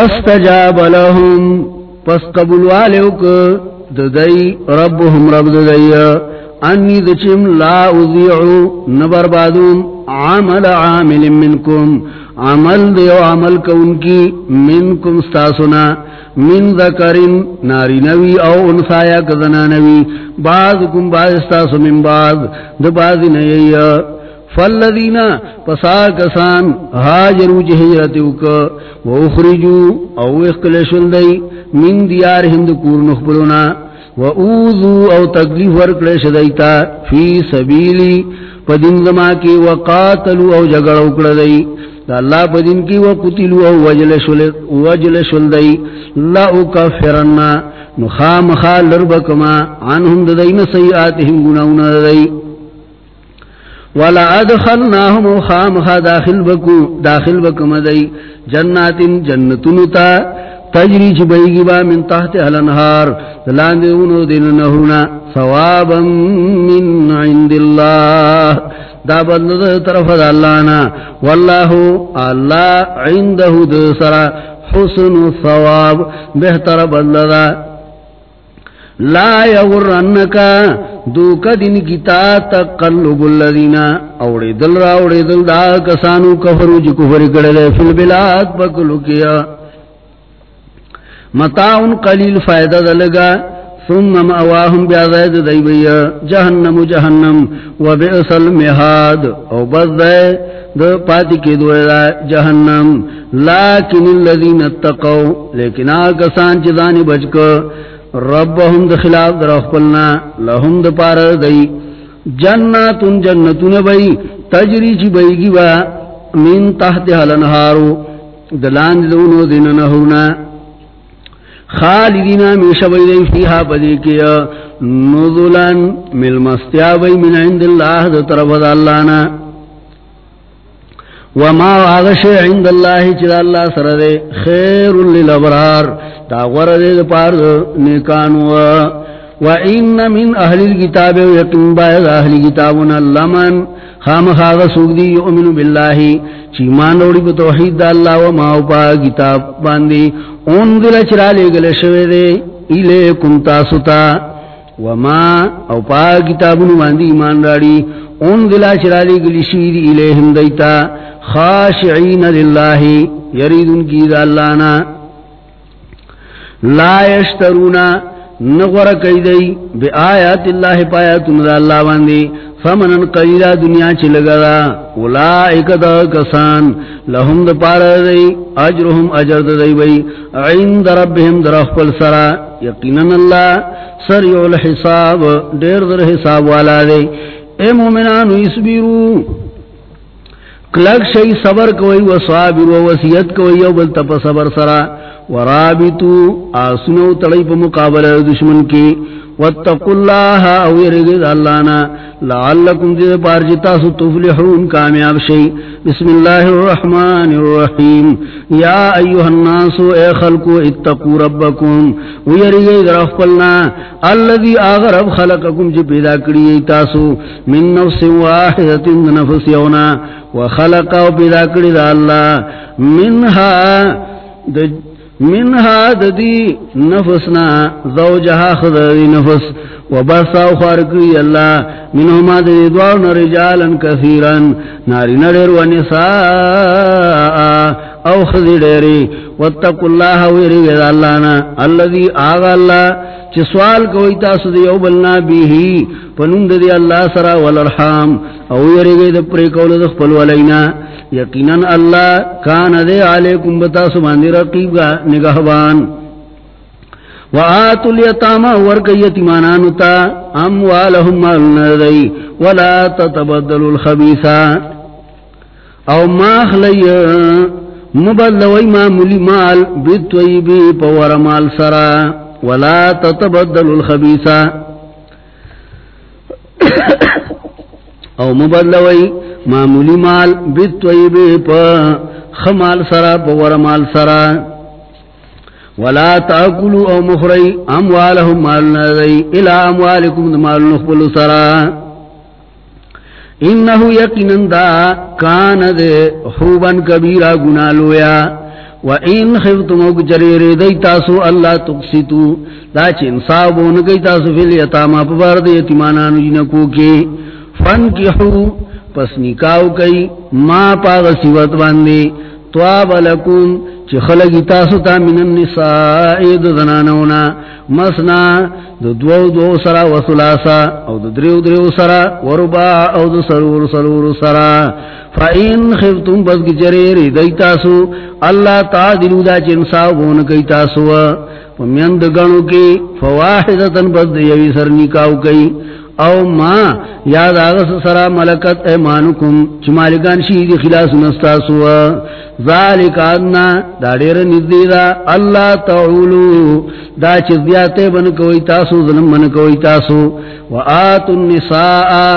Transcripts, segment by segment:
فاستجاب لهم، پس قبول والوک ددئی، ربهم رب ددئی. انی دچم لا اذیعو نبربادون عمل عامل منکم. عمل دیو عمل کون کی، منکم ستاسنا من ذکرین ناری نوی او انسایا کذنا نوی. بعض کم بعض ستاسو من بعض دبازی نیئی. فالذین پسا کسان حاجرو جہجرتیو جی کا و اخرجو او اخکلشل دی من دیار ہند کور نخبرونا، و اوذو او تکلیف ورکلش دیتا فی سبیلی پدن زما کی و قاتلو او جگڑ اکڑ دی۔ دا اللہ پدن کی و قتلو او وجل شل دی۔ لا اکفرنا نخام خال لربکما، عنہم ددین سیئاتهم گناونا دی۔ ولا ادخلناهم خام داخل بکو، داخل بکم دی. جنات جنتنتا تجری چی بیگی با من تحت الانہار. دلان دیونو دین نہونا. ثوابا من عند اللہ. دا بلد طرف دا اللہنا واللہ، اللہ عنده دسرا حسن ثواب. بہتر بلد لا یغرنکا. دوکا دن کی تا تقلب اللذین اوڑی دل را اوڑی دل دا کسانو کفرو جی کفر کردے فی البلاد بکلو کیا۔ متاعن قلیل فائدہ دلگا ثم مأواهم بیازید دیبی جہنم جہنم۔ و بئس المحاد او بس دے۔ دو پاتی کی دوئے دا جہنم۔ لیکن اللذین اتقو۔ لیکن آکسان چیزانی بچکو۔ ربهم د خلاف در خپلنا، لهم د پار دی. جناتون جنتون بی، تجری چی بیگی با، من تحت الانهارو دلان دونو دین نهونا خالدینا میشا بی دی فیها پدی کیا نزلن مل مستیا بی من عند اللہ د طرف دا اللہنا وما واغش عند اللہ چید اللہ سردے خیر للابرار. تا غرد دا پار نیکانو. و این من اہل الكتاب و یقین باید اہل کتابنا لمن خام خاغ سوک دی یؤمن باللہ چیمان روڑی بتوحید دا اللہ و ما اوپا کتاب باندی اون دل چرا لے گلے شوے دے. ایلے کم تاسوتا و ما اوپا کتابنو باندی ایمان راڑی اون دل چرا لے گلی شوید ایلے ہم دیتا. خاشعین للہ یریدن کی دا اللہنا لا یشترونا نغور کئی بی آیات اللہ پایاتن دا اللہ باندی. فمنن قلیلہ دنیا چلگا دا. اولائک دا کسان لهم دا پارا دی اجرهم اجر دا دی بی عند ربهم در اخپل سرا. یقینن اللہ سریع الحساب، دیر در حساب والا دی. اے مومنانو اسبیرو کلک شئی صبر کوئی و صابر و وسیعت کوئی و بلتا پا صبر سرا. ورابطو آسنو تڑی پا مقابل دشمن کی. واتقوا اللہ او یرگید اللہنا لعلکم دید پارجتا سو تفلحون کامیاب شئی بسم اللہ الرحمن الرحیم. یا ایوہ الناس، اے خلقو اتقو ربکم. او یرگید رفقلنا اللذی آغرب خلقکم پیدا کری تاسو. من نفس واحدت نفس یونا. وخلق او پیدا کری دا اللہ منها منها ددی نفسنا زوجها خدای نفس وبسا خارقی اللہ منهما ددی دوارن رجالا کثیرا ناری نرر ونساء او خذی دیری واتقوا اللہ ویرگید اللہ نا۔ اللذی آغا اللہ، چی سوال کوئی تاسو دی او بلنا بیہی پنند دی اللہ سرا والرحام او ویری یرگید پری کول دخ پلو علینا یقینا اللہ کان دے علیکم بتاسو باندی رقیب گا نگہبان۔ وآتو الیتاما ورک یتیمانانو تا اموالهم مالنا دی ولا تتبدلوا الخبیثا او ماخلی مبدلوی معمولی مال بیتویبی پور مال سرا ولا تتبدلوا الخبیثا او مبدلوی معمولی مال بیتویبی پا خمال سرا، پور مال سرا. ولا تاکلوا او مخری اموالهم مالنا دی الى اموالکم مال نخبل سرا. انہو یقینن دا کان دے خوبن کبیرہ گنالویا وَإِن خِفْتُمُ جَرِيرِ دَي تاسو اللہ تقسیتو. دا چھ انصابون گئی تاسو فی الیتاما پبارد یتیمانانو جنکو کے فن کیحو پس نکاو کئی، ما پاغ سیوت باندے تواب لکون چھ خلقی تاسو تا من النسائی دا زنانونا، مسنا دا دو دو سرا و سلاسا او دا دریو دریو سرا وربا او دا سرور سرور سرا. فا این فَإِن خِفْتُمْ بَسْ گِجَرِيرِ دَيْتَاسُ اللہ تعدلو دا چنساو بون کئی تاسو. ومیند گنو کی فواحدتن بس دیوی سر نکاو کئی. او ما یاد آغس سرا ملکت ایمانکم چی مالکان شیدی خلاص نستاسو. ذالک آدنا دا دیر ندی دا اللہ تعولو، دا چی زیادے بن کوئی تاسو، ظلم بن کوئی تاسو. و آتو النساء،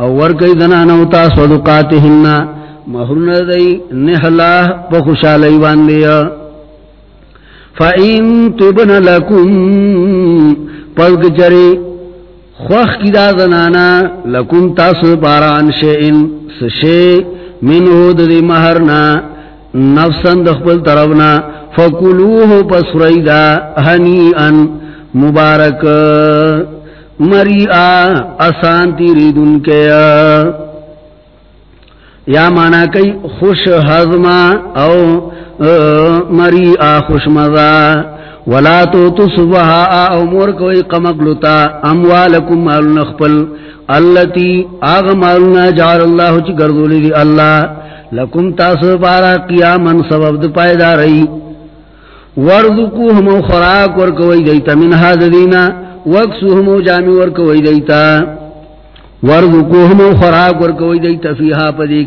او ورکی دنانو تا صدقاتهن مہرن دی نحلا بخشالی باندیا فَإِن تُبْنَ لَكُمْ پلک چری خوخ کی دا دنانا لکم تاسو پاران شئن سشے منہو دی مہرنا نفسا دخبل طرفنا فَكُلُوهُ پسریدا ہنیئا مبارک مری آسان تیری دن کے یا مانا کئی خوش حضما او مری آ خوش مزا ولا تو تصبحا او مور کوئی قمقلتا اموالکم مال نخپل اللتی آغ مالنا جعل اللہ چی گردولی دی اللہ، لکم تاسو پارا قیاما سبب د پائدہ رئی. وردکو ہمو خراک ورکوئی دیتا، من حاد دینا وکسوہمو جامی ورکوئی دیتا. ورزقوہمو خراک ورکوئی دیتا، فیہا پدے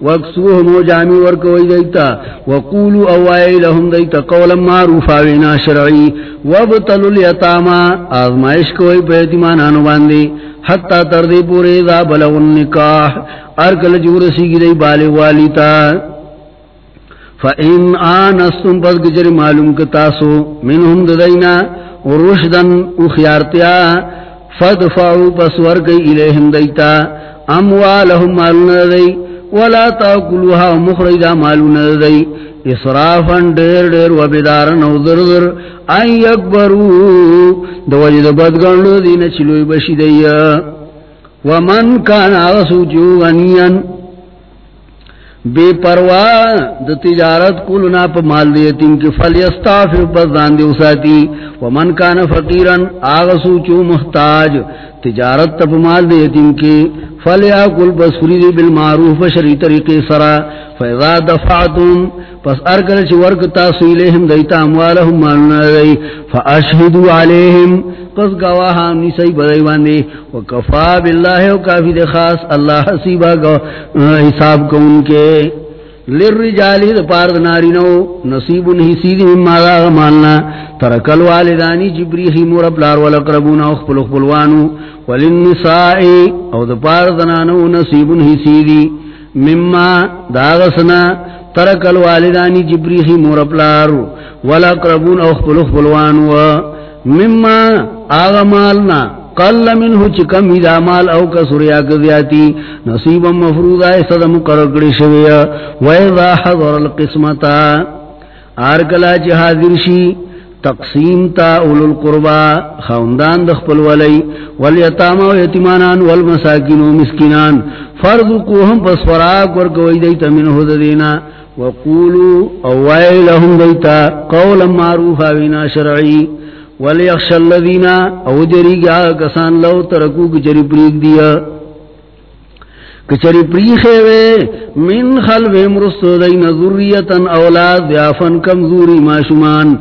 کے وکسوہمو جامی ورکوئی دیتا وقولو اوائی لهم دیتا قولا معروفا وینا شرعی وابتلو الیتاما آزمائش کوئی پیتمانانو باندے حتی تردی پورے دا بلغ النکاح ارکل جورسی گی دی بالے والی تا فَإِنْ آنَسْتُمْ پس گجر معلوم کتاسو منہم ددینا رشدن اخیارتیا فدفعو پسور کئی الیہم دیتا اموالہم مالون دی ولا تاکلوها مخرجا مالون دی. اسرافن دیر دیر و بیدارن او در در یکبرو. دو وجد بدگرن دین چلوی بشی دی. ومن کان آغسو جو غنین بے پروا د تجارت کلنا پا مال دی یتیم کی فلیستافر پس داندی اساتی ومن کان فقیرن آغسو چو محتاج. تجارت تپ مال دی یتیم کی فلیا کل بس فریدی بالمعروف شری طریقے سرا فیضا دفعتم، پس ارکل چی ورک تاسو الیہم دیتا اموالہم مالنا دی فاشہدو علیہم، پس گواہا نیسی بدائی باندے، وکفا باللہ و کافی دے خاص، اللہ حسیبہ حساب کو ان کے۔ للرجالی دا پارد نارینو، نصیب حسید مما دا غمالنا ترکل والدانی جبریخی مورب لار ولقربون اخبل اخبلوانو وللنسائی او دا پارد نانو نصیب حسیدی مما دا غسنا ترکل والدانی جبریخی مورب لار ولقربون اخبل اخبلوانو مما آغمالنا قل منه چکم اذا مال او کسر یا کذیاتی، نصیبا مفروضا ایسا مقرر شویا ویضا حضر القسمتا آرکلا چی حاضر شی، تقسیم تا اولو القربا خوندان دخپل ولی والیتاما و یتیمانان والمساکین و مسکنان فرض کوہم پس فراک ورکوئی دیتا من دینا. وقولو اوائل لهم دیتا، قولا معروفا وینا شرعی. ولیخش اللذین او جری گیا کسان لو ترکو کچری پریگ دیا. کچری پریخے وے من خلو مرستو دین ذریتا اولاد دیافن کمزوری ماشمان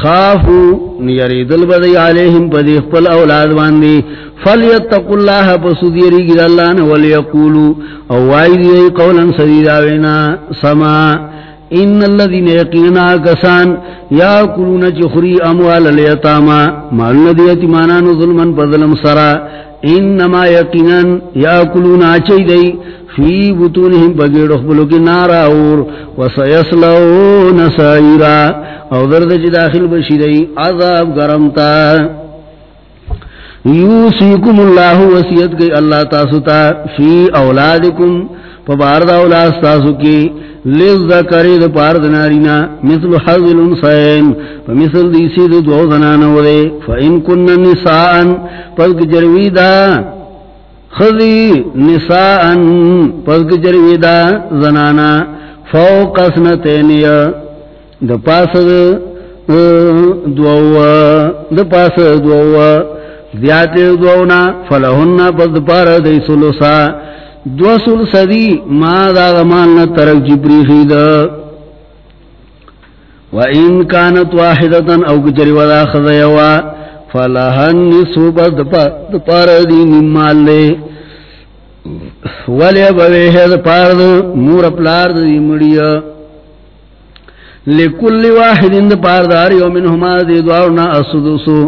خافو نیری دل بدی علیہم پدی خپل اولاد باندی. فلیتقو اللہ پسو دیری گی اللہ ولیقولو او وائی دی قولا سدیداوینا سما. ان الذين يقينا كسان ياكلون جخري اموال اليتامى. مال نديت ظلما بظلم سرا. انما يقينا ياكلون اچيدي في بطونهم بغير خبلو کی نارا اور وسيصلون سائرا. او درد جي داخل بشيدي عذاب گرمتا. يوسيكم الله وسيت گئی اللہ تاستا. في اولادكم پبار دا اولاد ستاسو کی لیز دا کری دا پار دنارینا مثل حضل انسائن پا مثل دیسی دا دو زنانو دے، فا ان کن نساءن، پس جروی دا خذی نساءن، پس جروی دا زنانا فوق اسنتینی دا پاس دو دا پاس دو زیادت دوونا، فلہن پس دا پار دی سلسا دو سل سدی، ما دا غمان ترک جبری خید و این کانت واحدتا، او کچری ودا خضیوا فلہن نسو پس دپار دی نمال لے ولی بویہ دپار دا مور اپلار دی مڑیا. لکل واحد اند پاردار یو من منہما دی دوارنا اسدسو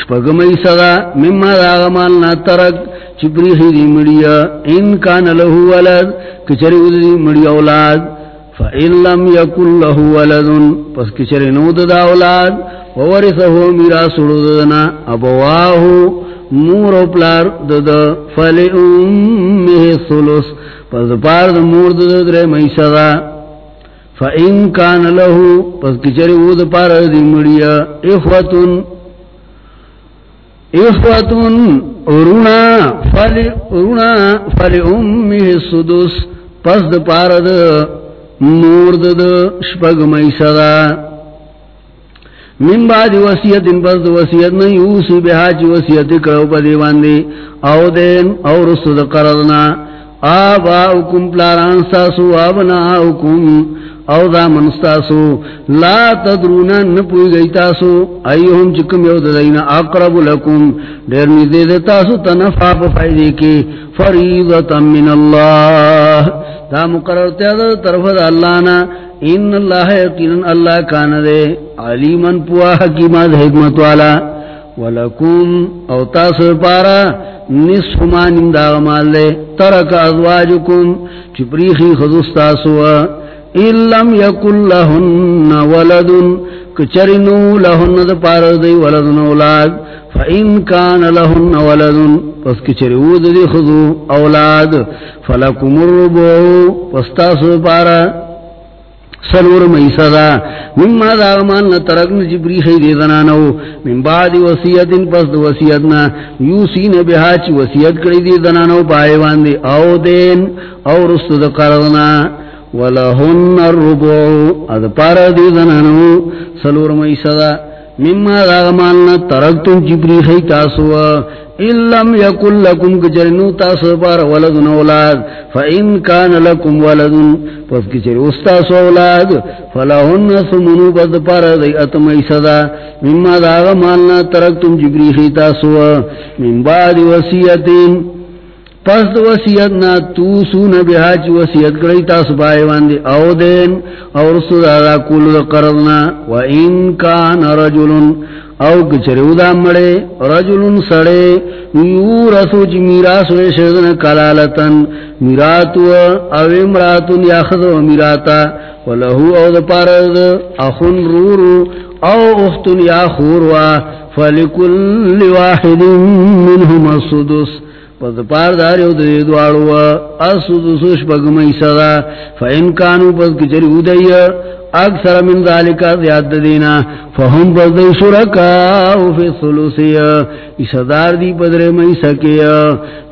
شپگمی صدا مما دا غمالنا ترک چپری خیدی مڑیا. ان کان لہو ولد، کچری ودی مڑی اولاد. فإن لم يكن له ولد پس کچری نود دا اولاد. وورثه میراث ددنا ابواه مور او پلار دد فلی امه ثلث پس پار د مور دد درې مېشا دا فإن كان له، پس کچری ود پار دی مڑیا اخوتن اخوتن ارونا فلی ارونا فلی امی سدس پس د پار د نور د شپگ میسا دا۔ من بعد ان پس د وصیت نه یوسی بها چ وصیت کړو په دی۔ او دین، او رسد قرضنا۔ آباؤکم، پلاران ساسو، آبناؤکم او دا منستاسو، لا تدرونا نپوی گئی تاسو ایہم چکم یو ددین اقرب لکم، دیر نزید تاسو تنفع پا فائدے کی فریضتا من اللہ۔ دا مقرر تیاد طرف دا اللہ نا، ان اللہ یقینا اللہ کان دے، علیما پوا حکیمات حکمت والا۔ ولکم، او تاسو پارا، نصف ما ننداغ مال دے، ترک ازواجکم، چپریخی خدستاسو ان لم يكن لهن ولد كچرنو لهن د پار دی ولد اولاد فان كان لهن ولد، پس کچرو دی خذو اولاد، فلكم الربع پستاسو پار سلور میسدا مما دا مان ترکن جبری خی دی من بعد وصیت، پس وصیتنا یوسین بها چ وصیت کړی دی زنانو پای باندې او دین، او رست د قرضنا ولهن الربع. اذ پار دی زنانو، سلور میسدا مما راغمان ترکتم جبری خی تاسو ان لم یکن لکم کجرنو تاسو پار ولدن اولاد. فإن کان لکم ولدن. پس کچر استاسو اولاد. فلہن سمنو پس پار دی اتمی صدا مما راغمان ترکتم جبری خی تاسو من بعد وسیعتین پس دو وسیعت نا تو سون بها چی وسیعت کری تاس بائی واندی او دین او رسو دادا کول دا قرضنا و ان کان رجلن او کچری او دا مڑے رجلن سڑے یو رسو چی میراس وی شدن کلالتن میراتو او امراتن یاخذ و میراتا و لہو او دا پارد اخن رورو او اختن یا خوروا فلکل واحد منهم السدس پس پار دار یو دی دوارو اسود سوش بگمی صدا فین کانو پس کچری ادئی اکثر من ذالکا زیاد دینا فهم پس دی شرکاو فی سلوسی اسدار دی پدر می سکی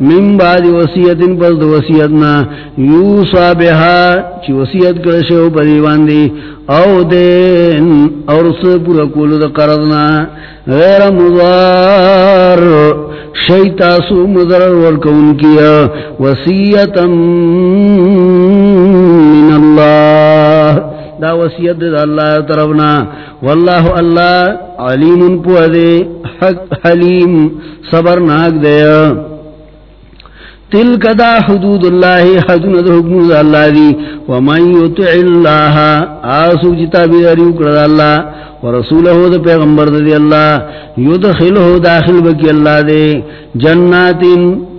من بعد وسیعت پس دی وسیعتنا یوسا بها، چی وسیعت کرشو پدیوان دی او دین، اور سپور کولو دا قرضنا. غیر مضار. شیطاسو مضرر ورکون کیا وسیعتا من اللہ۔ دا وسیعت دا اللہ طرفنا۔ واللہ اللہ علیم پوہ دے، حق حلیم، صبرناک دے۔ تلک دا حدود اللہ حدود دا حکم دا اللہ دی. ومن یتع جی اللہ آسو جتا بیداری اکرد اللہ. ورسولہ دا پیغمبر دا دی اللہ. یدخلہ داخل بکی اللہ دے. جنات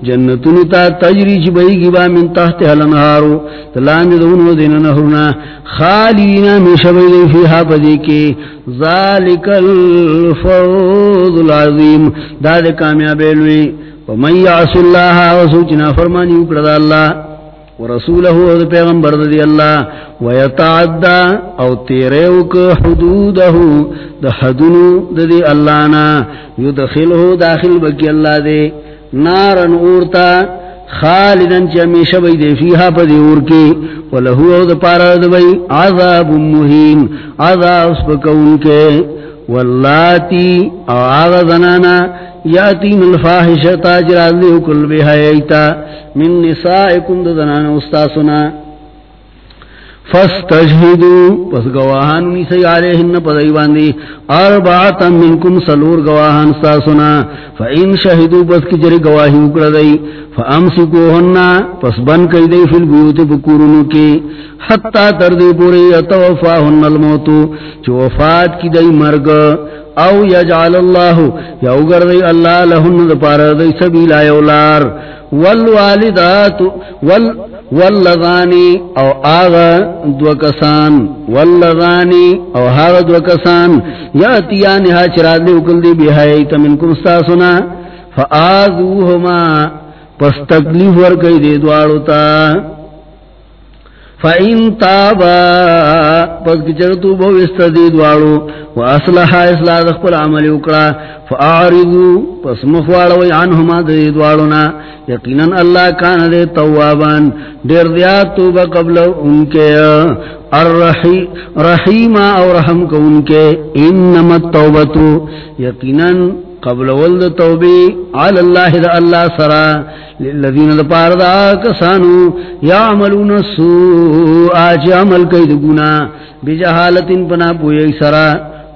جنتن تا تجری چبئی گبا من تحت حلنہارو تلاند دونو دین نہرنا خالین من دی فیہا پدی کے. ذالک الفوض العظیم. دا دے کامیابیلوی ومن یعص اللہ وسوچنا فرمانی اکرد اللہ ورسوله او پیغمبر دی اللہ ویتعدى او تیریوک حدوده دا حدنو دی اللہ نا یدخلہ داخل بکی اللہ دے نارن اورتا خالدن چی امیشہ بی دے فیہا پا دی اور کی ولہو او دا پارا دبی عذاب مہین عذاب سبکون کے واللاتی او آغا زنانا یاتین الفاحشتا جرازی دیو کل بحییتا من نسائکم دا زنانا استاسنا فستجہدو پس گواہان نیسی علیہن پدائی باندی. اربعتا منکم سلور گواہان استاسنا فإن شہدو پس کی جری گواہی اکردئی فامسکو ہننا پس بن کئی دی فی البیوت بکورنو کی. حتی تردی پوری اتوفا ہن الموتو چو وفات کی دی مرگ. او یجعل اللہ یو گردی اللہ لہن دپار دی سبیلا یولار والوالدات، وال واللذانی او آغا دو کسان، واللغانی او آغا دو کسان. ها چراد دی اکل دی بیہایت منکم ستاسنا فآذوهما، پس تکلیف ورکی دی دوارو تا. فَإِن تَابَا پس کچرتو بو استدی دوارو وَأَصْلَحَا اصلاح دخپل عمل اکڑا فَأَعْرِضُوا پس مخوارو عنہما دی دوارنا یقیناً اللہ کان دے توابان دیر دیات توبہ قبل ان کے الرحیمہ اور رحم کو ان کے انما التوبتو یقیناً قبل ولد توبی علی اللہ دا اللہ سرا للذین دا پار دا کسانو یعملون سوء آج عمل کئی دگونا بجہالت ان پنا پوئی سرا،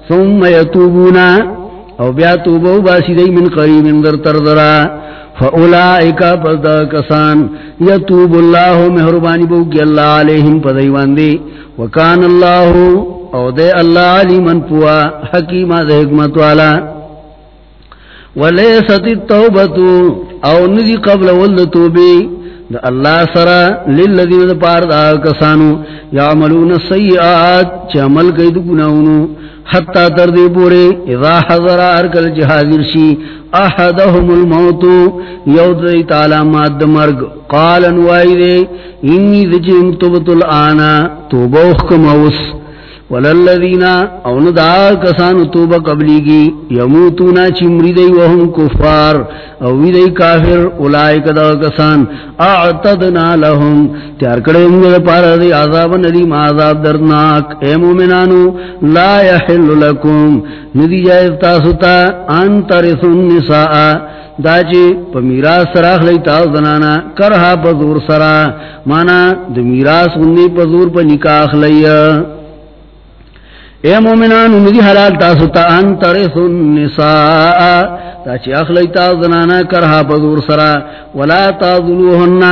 ثم یتوبونا، او بیا توبو باسی دی من قریب در تردرا فاولائکا پس دا کسان یتوب اللہ محربانی بوکی اللہ علیہم پدیوان دی وکان اللہ، او دے اللہ علی من پوا، حکیمہ دے حکمت والا۔ ولیست التوبتو او ندی قبل ولد توبی. دا اللہ سرا للذین دا پار دا کسانو یعملون السیئات چا عمل کئی دو گناونو حتی تردی پورے اذا حضر ارکل جہازر شی احدهم الموتو یود دی تعالی ماد مرگ. قال انوائی دے انی دجیم تبت الآنا توبوخ کموس وللذین اون دا کسان توبہ قبلی کی یموتونا چمری دی وهم کفار. او وی دی کافر، اولائک دا کسان. اعتدنا لهم. تیار کڑے انگل پارا دی، عذاب ندیم، عذاب دردناک. اے مومنانو، لا یحل لکم. ندی جائز تاستا انترس النساء. دا چی پا میراس سراخ لیتا زنانا کرہا پا زور سرا مانا دا میراس اننی پا زور پا نکاخ لیا اے مومنان امیدی حلال تاسو تا انترس النساء. تا چی اخلی تا زنانا کرها پذور سرا ولا تاظلوهن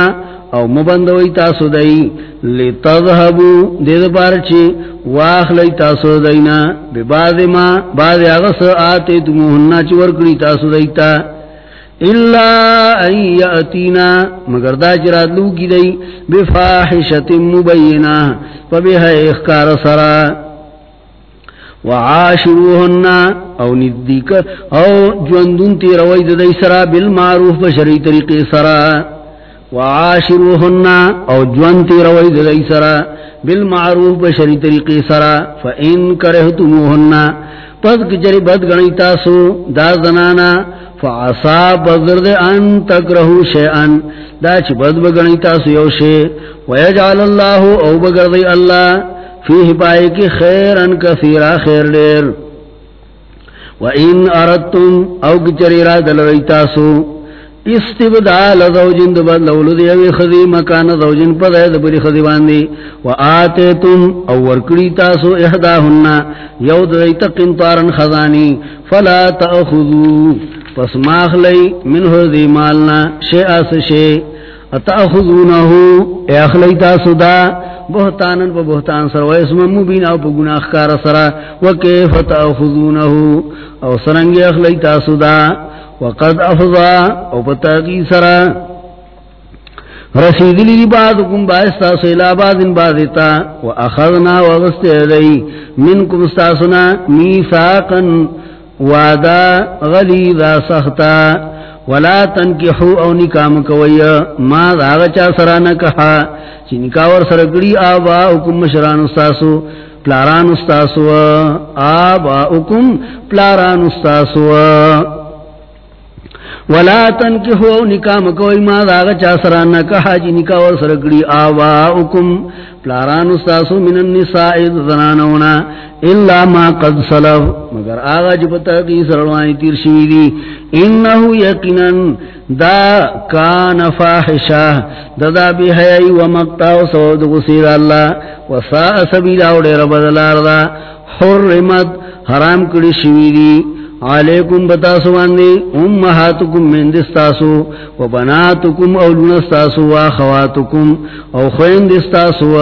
او مبندوی تاسو دائی لتظہبو دید پارچی واخلی تاسو دائینا بی بعد ما بعد اغس آتے تموہننا چی ورکڑی تاسو دائیتا الا ان یاتینا مگر دا چرات لو کی دئی بفاحشت مبینہ فبها اخکار سرا وعاشروهن او ندیک او جوندون تی روی ددی سرا بالمعروف بشری طریقے سرا وعاشروهن او جوند تی روی ددی سرا بالمعروف بشری طریقے سرا فإن کرہتموهن پس کچری بد گنی تاسو دا زنانا فعصا بزرد ان تکرہو شیئن دا چی بد بگنی تاسو یو شے ویجعل اللہ او بگردی اللہ فیہ پائے کی خیرن کثیرا خیر دیر. وَإِنْ أَرَدْتُمْ أَوْ كِچَرِرَا دَلَرَيْتَاسُ استبدال زوجن دبد لولو دیوی خذی مکان زوجن پدے دبری خذی باندی. وآتیتم او ورکڑی تاسو احداہن. یود دیت قنطارن خزانی. فلا تأخذو. پس ماخ لئی منہ دی مالنا شیعہ شیع اتأخذونہو. اخلی تاسو دا. بہتانن پا بہتان سر. و اسم مبین او پا گناہ کار سر. وکیف تأخذونہو او سرنگی اخلی تاسو دا. وقد افضا او پا تاقی سر. رسید لی بعضکم باعثتا سیلا بعضن بعضتا و اخذنا و غست وغست دی منکم استاسنا میفاقا وادا غلیظا سختا. ولا تنكحوا او نکام کوئی ما داغ چا سرانا کہا چی نکاور سرگڑی آبا حکم مشران استاسو، پلاران استاسو، آبا حکم پلاران استاسو۔ ولا تنکحو نکام کوئی ما داغ چا سرا سرانا کہا چی نکاور سرگڑی آبا حکم پلاران استاسو من النساء زنانونا، الا ما قد صلف مگر آغا جو بتاقی سرلوانی تیر شویدی انہو یقنن دا کان فاحشا دا دا بی حیائی و مقتاو سود غسیر اللہ. و ساء سبیل آوڑے رب دلار دا، حرمت حرام کری شویدی علیکم بتاسو باندی امہاتکم من دستاسو، و بناتکم اولونستاسو و خواتکم او خوین دستاسو، و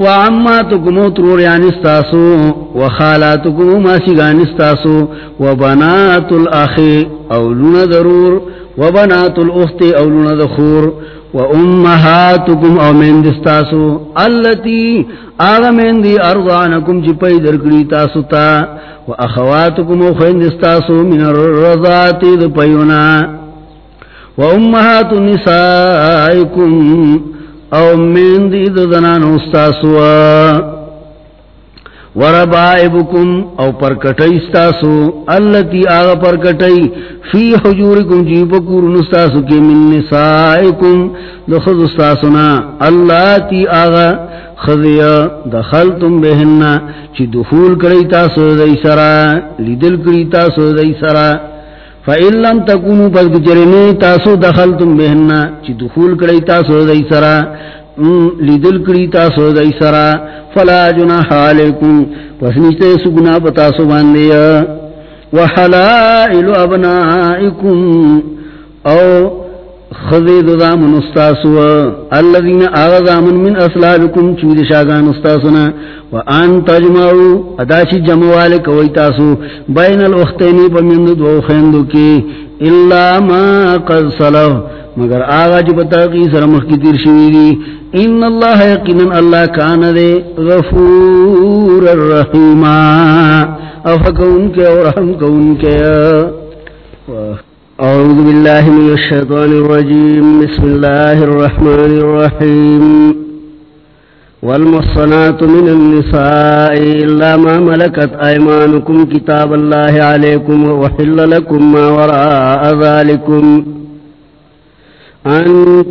وعماتكم وطرور يعني استاسو وخالاتكم ما سيغان استاسو، و بنات وبنات الأخي أولون ضرور وبنات الأخت أولون ذخور وأمهاتكم أو من دستاسو التي آغا من دي أرضعنكم جپي درکڑی تاسو تا وأخواتكم وخين دستاسو من الرضات دپيونا وأمهات نسائكم او من دی دنان استاسو. وربائبکم او پرکٹی استاسو اللتی آغا پرکٹی فی حجورکم جیب کورن استاسو کی من نسائکم دخد استاسونا اللتی آغا خضی دخلتم بہننا، چی دخول کری تاسو دی سرا، لیدل کری تاسو دی سرا۔ فَإِن لَمْ تَكُونُوا پس گچرنے تاسو دخلتم بہننا، چی دخول کری تاسو دی سرا۔ لیدل کری تاسو دی سرا فلا جناح علیکم. پس نیچتے سگنا بتاسو باندیا وحلائل ابنائکم. او خذید دامن استاسو. الذین آغازامن من اصلابکم چوید شاگان استاسونا وان تجمعو. اداشی جمعوال کوئی تاسو. بین الاختینی پا مند دو خیندو کی اللہ ما قد صلح مگر آغا جی جو بتاقی سرمخ کی تیر شویدی ان اللہ یقینن اللہ کان دے غفور الرحیم. افکون کے اور ہم کون کے. أعوذ بالله من الشيطان الرجيم بسم الله الرحمن الرحيم والمصنات من النساء إلا ما ملكت أيمانكم كتاب الله عليكم وحل لكم ما وراء ذلكم أن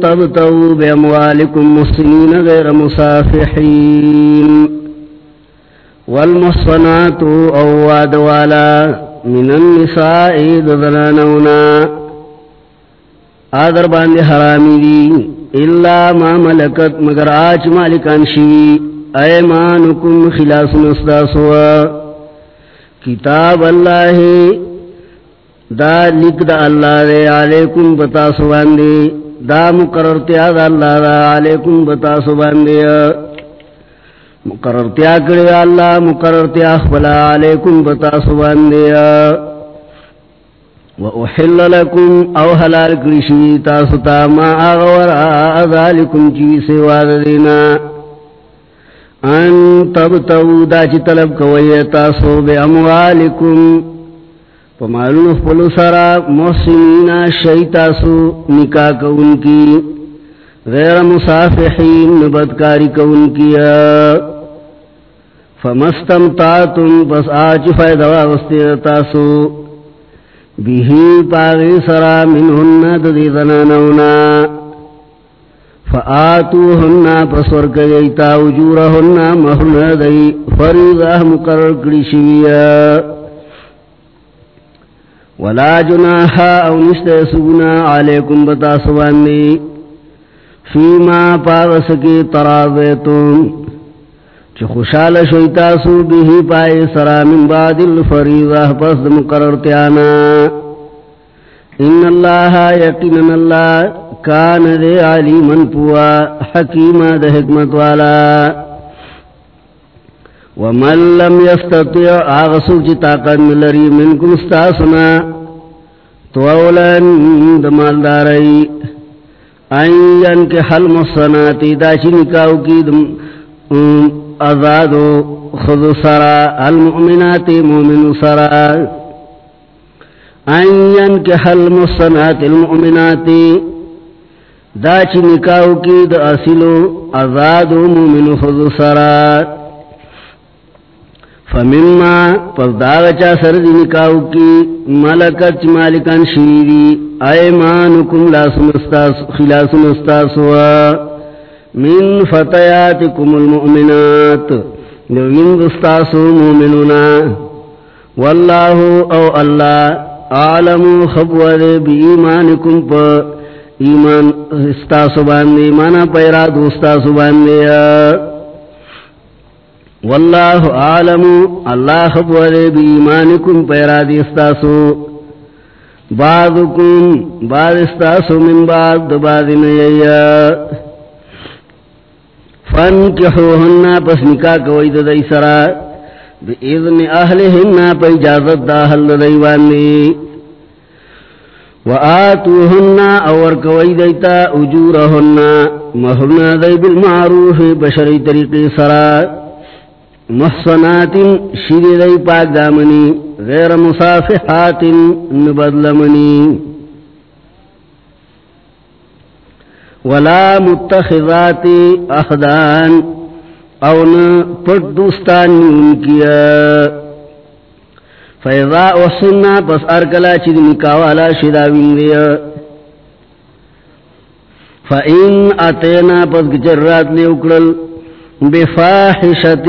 تبتغوا بأموالكم مسلمين غير مسافحين والمصنات أواد والا من النساء دذنانونا آدر باندے حرامی دی اللہ ما ملکت مگر آج مالکان شوی. ایمانکم خلاص نصداسوا کتاب اللہ، دا لک دا اللہ دے، علیکم بتاسو باندے دا مقرر تیاد اللہ دا، علیکم بتاسو باندے مقرر تیا کرے اللہ، مقرر تیا خبلا علیکم بتا سبان دیا وَأُحِلَّ لَكُمْ أَوْ حَلَالْ كْرِشِي تَاسُتَا مَا أَغْوَرَا ذَلِكُمْ چِوِ سِوَادَ دِينَا أَن تَبْتَوُ دَاچِ طلب كَوَيَ تَاسُو بِأَمْوَالِكُمْ. فَمَالُونَ فَلُو سَرَا مُحْسِنِينَ شَيْتَاسُ نِكَاكَ اُنْكِي. غیر مصافحین بدکاری کون کیا فمستمتعتم بس آج فائدہ واسطے تاسو. بیہی پاغی سرا منہن ددی ذنانونا فآتوہن پسور کگیتا وجورہن محن دی فریضہ مقرر کری شویا. ولا جناحا او نشتے سگنا علیکم بتاسوان دی فیما تراضیتون چو خوشحال شویتاسو بیہی پائی سرا من بعد الفریضہ پس دم قرر تیانا ان اللہ یقینن اللہ کان دے علیمن پوا حکیم دے حکمت والا. ومن لم یستطیع آغسو چی طاقت ملری منکم استاسنا تولا دمالدارئی این کے حل مصناتی دا چی نکاو کی دم ازادو خذ سرا، المؤمنات مومن سرا. این کے حل مسنات المؤمنات، دا چی نکاو کی، دا اصلو ازاد مومن خذ سرا. فمما پر داغچا سر دی نکاو کی، ملکت مالکان شیری ایمانکم لا سمستاس خلاس مستاسوا من فتياتكم المؤمنات. نوين دستاسو مؤمنونا. والله او الله عالم خبور بإيمانكم پا ایمان استاسو باندے مانا پیرا دوستاسو باندے۔ واللہ عالم اللہ خبور بإيمانكم پیرا دی استاسو۔ بعضكم بعض استاسو من بعض دباد نیئیہ فن کحوہن پس نکاح کوئی دا دی سرا۔ بی اذن اہلہن پا اجازت دا حل دا دی واندی و آتوہن اور کوئی دیتا اجورہن مہرن دی بالمعروف بشری طریقی سرا۔ محصنات شیر دی پاک دامنی۔ غیر مصافحات نبدلمنی ولا متخذات اخدان او ن پٹ دوستان ان کیا۔ فیضا وحسننا پس ارکلا چید نکاوالا شدا وندیا فإن اتینا پس گجرات لے اکڑل۔ بفاحشت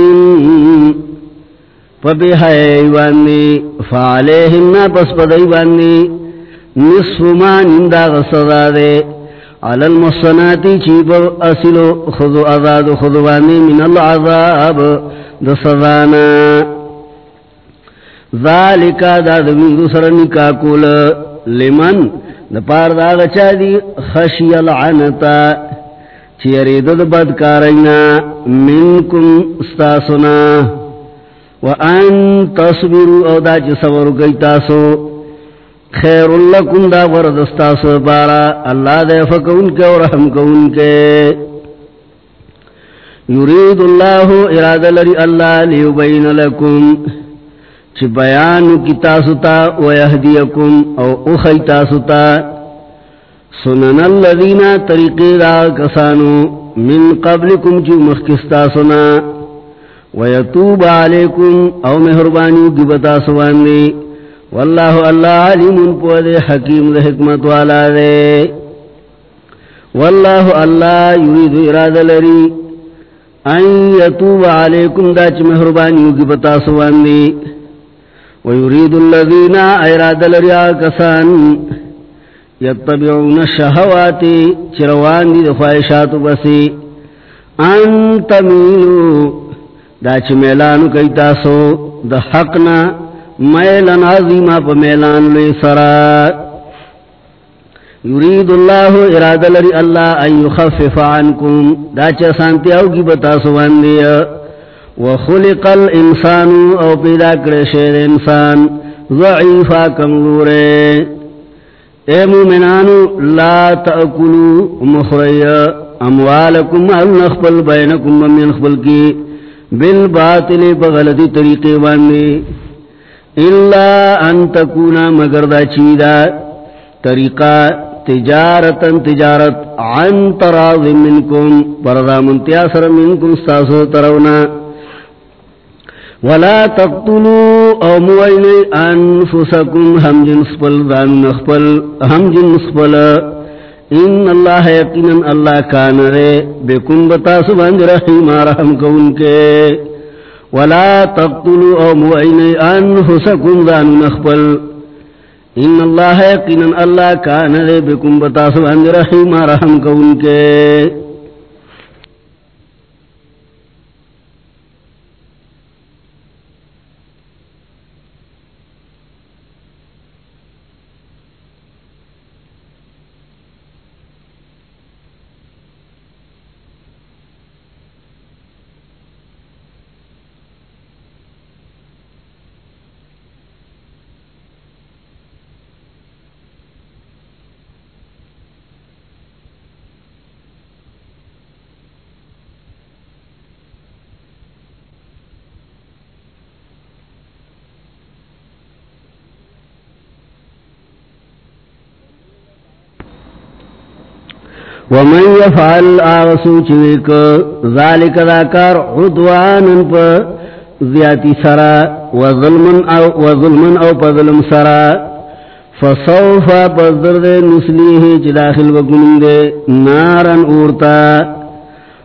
فبحیوانی فعلیہن، پس پدیوانی۔ نصف ما نندا غصدا دے۔ على المصنات چیب اصلو خذو ازاد خذوانی من العذاب دصدانا ذالکا دا دوی سر نکاکول لمن؟ دپار دا غچا دی؟ خشی العنتا چیری دد بدکارینا. منکم استاسنا. وان تصبرو او دا چی صبر گئی تاسو. خیر لکم دا وردستا سو بارا اللہ دے فکون کے اور رحم کون کے. یرید اللہ اراد لری اللہ لیبین لکم. چی بیانو کی تاستا ویہدیکم او اخی تاستا سنن اللذین طریقی دا کسانو من قبلکم چی مخکستا سنا ویتوب علیکم او مہربانی کی بتا سواندی واللہ اللہ علیم پودے حکیم دے حکمت والا دے. واللہ اللہ یرید اراد لری. ان یتوب علیکم دا داچ محربانیو کی بتا سوان دی ویرید اللذین اراد لری آکسان. یتبعون الشہواتی چروان دی دفائشات بسی. ان تمیلو داچ میلانو کئی تاسو دا حقنا میلن عظیمہ پا میلان لے سرا یرید اللہ اراد لری اللہ ان یخفف عنکم دا چا سانتی او کی بتا سوان دیا. وخلق الانسان او پیدا کرے شیر انسان. ضعیفا کمزورے اے مومنانو، لا تأکلو مخری اموالکم ان النخبل بینکم من نخبل کی. بالباطل بغلطی طریقے باندے ان تکونا مگر دا چیدا طریقہ تجارتا تجارت عن تراض منکم پردا منتیاسر منکم ساسو ترونا. ولا تقتلوا او موینی انفسکم ہم جنس پل دان نخپل ہم جنس پل ان اللہ یقینا اللہ کانرے بکن بتاسو بند رحیم رحم کون کے ولا تقتلوا او موئن انفسكم ذان نخبل ان الله يقينا الله كان بكم بتاسوا ان رحيم رحم كون کے ومن يفعل آغسو چویک ذالک ذاکار عدوانا پا زیادی سرا وظلمن او, وظلمن او پا ظلم سرا. فصوفا پا درد نسلیه چی داخل وکنن دے نارا اورتا.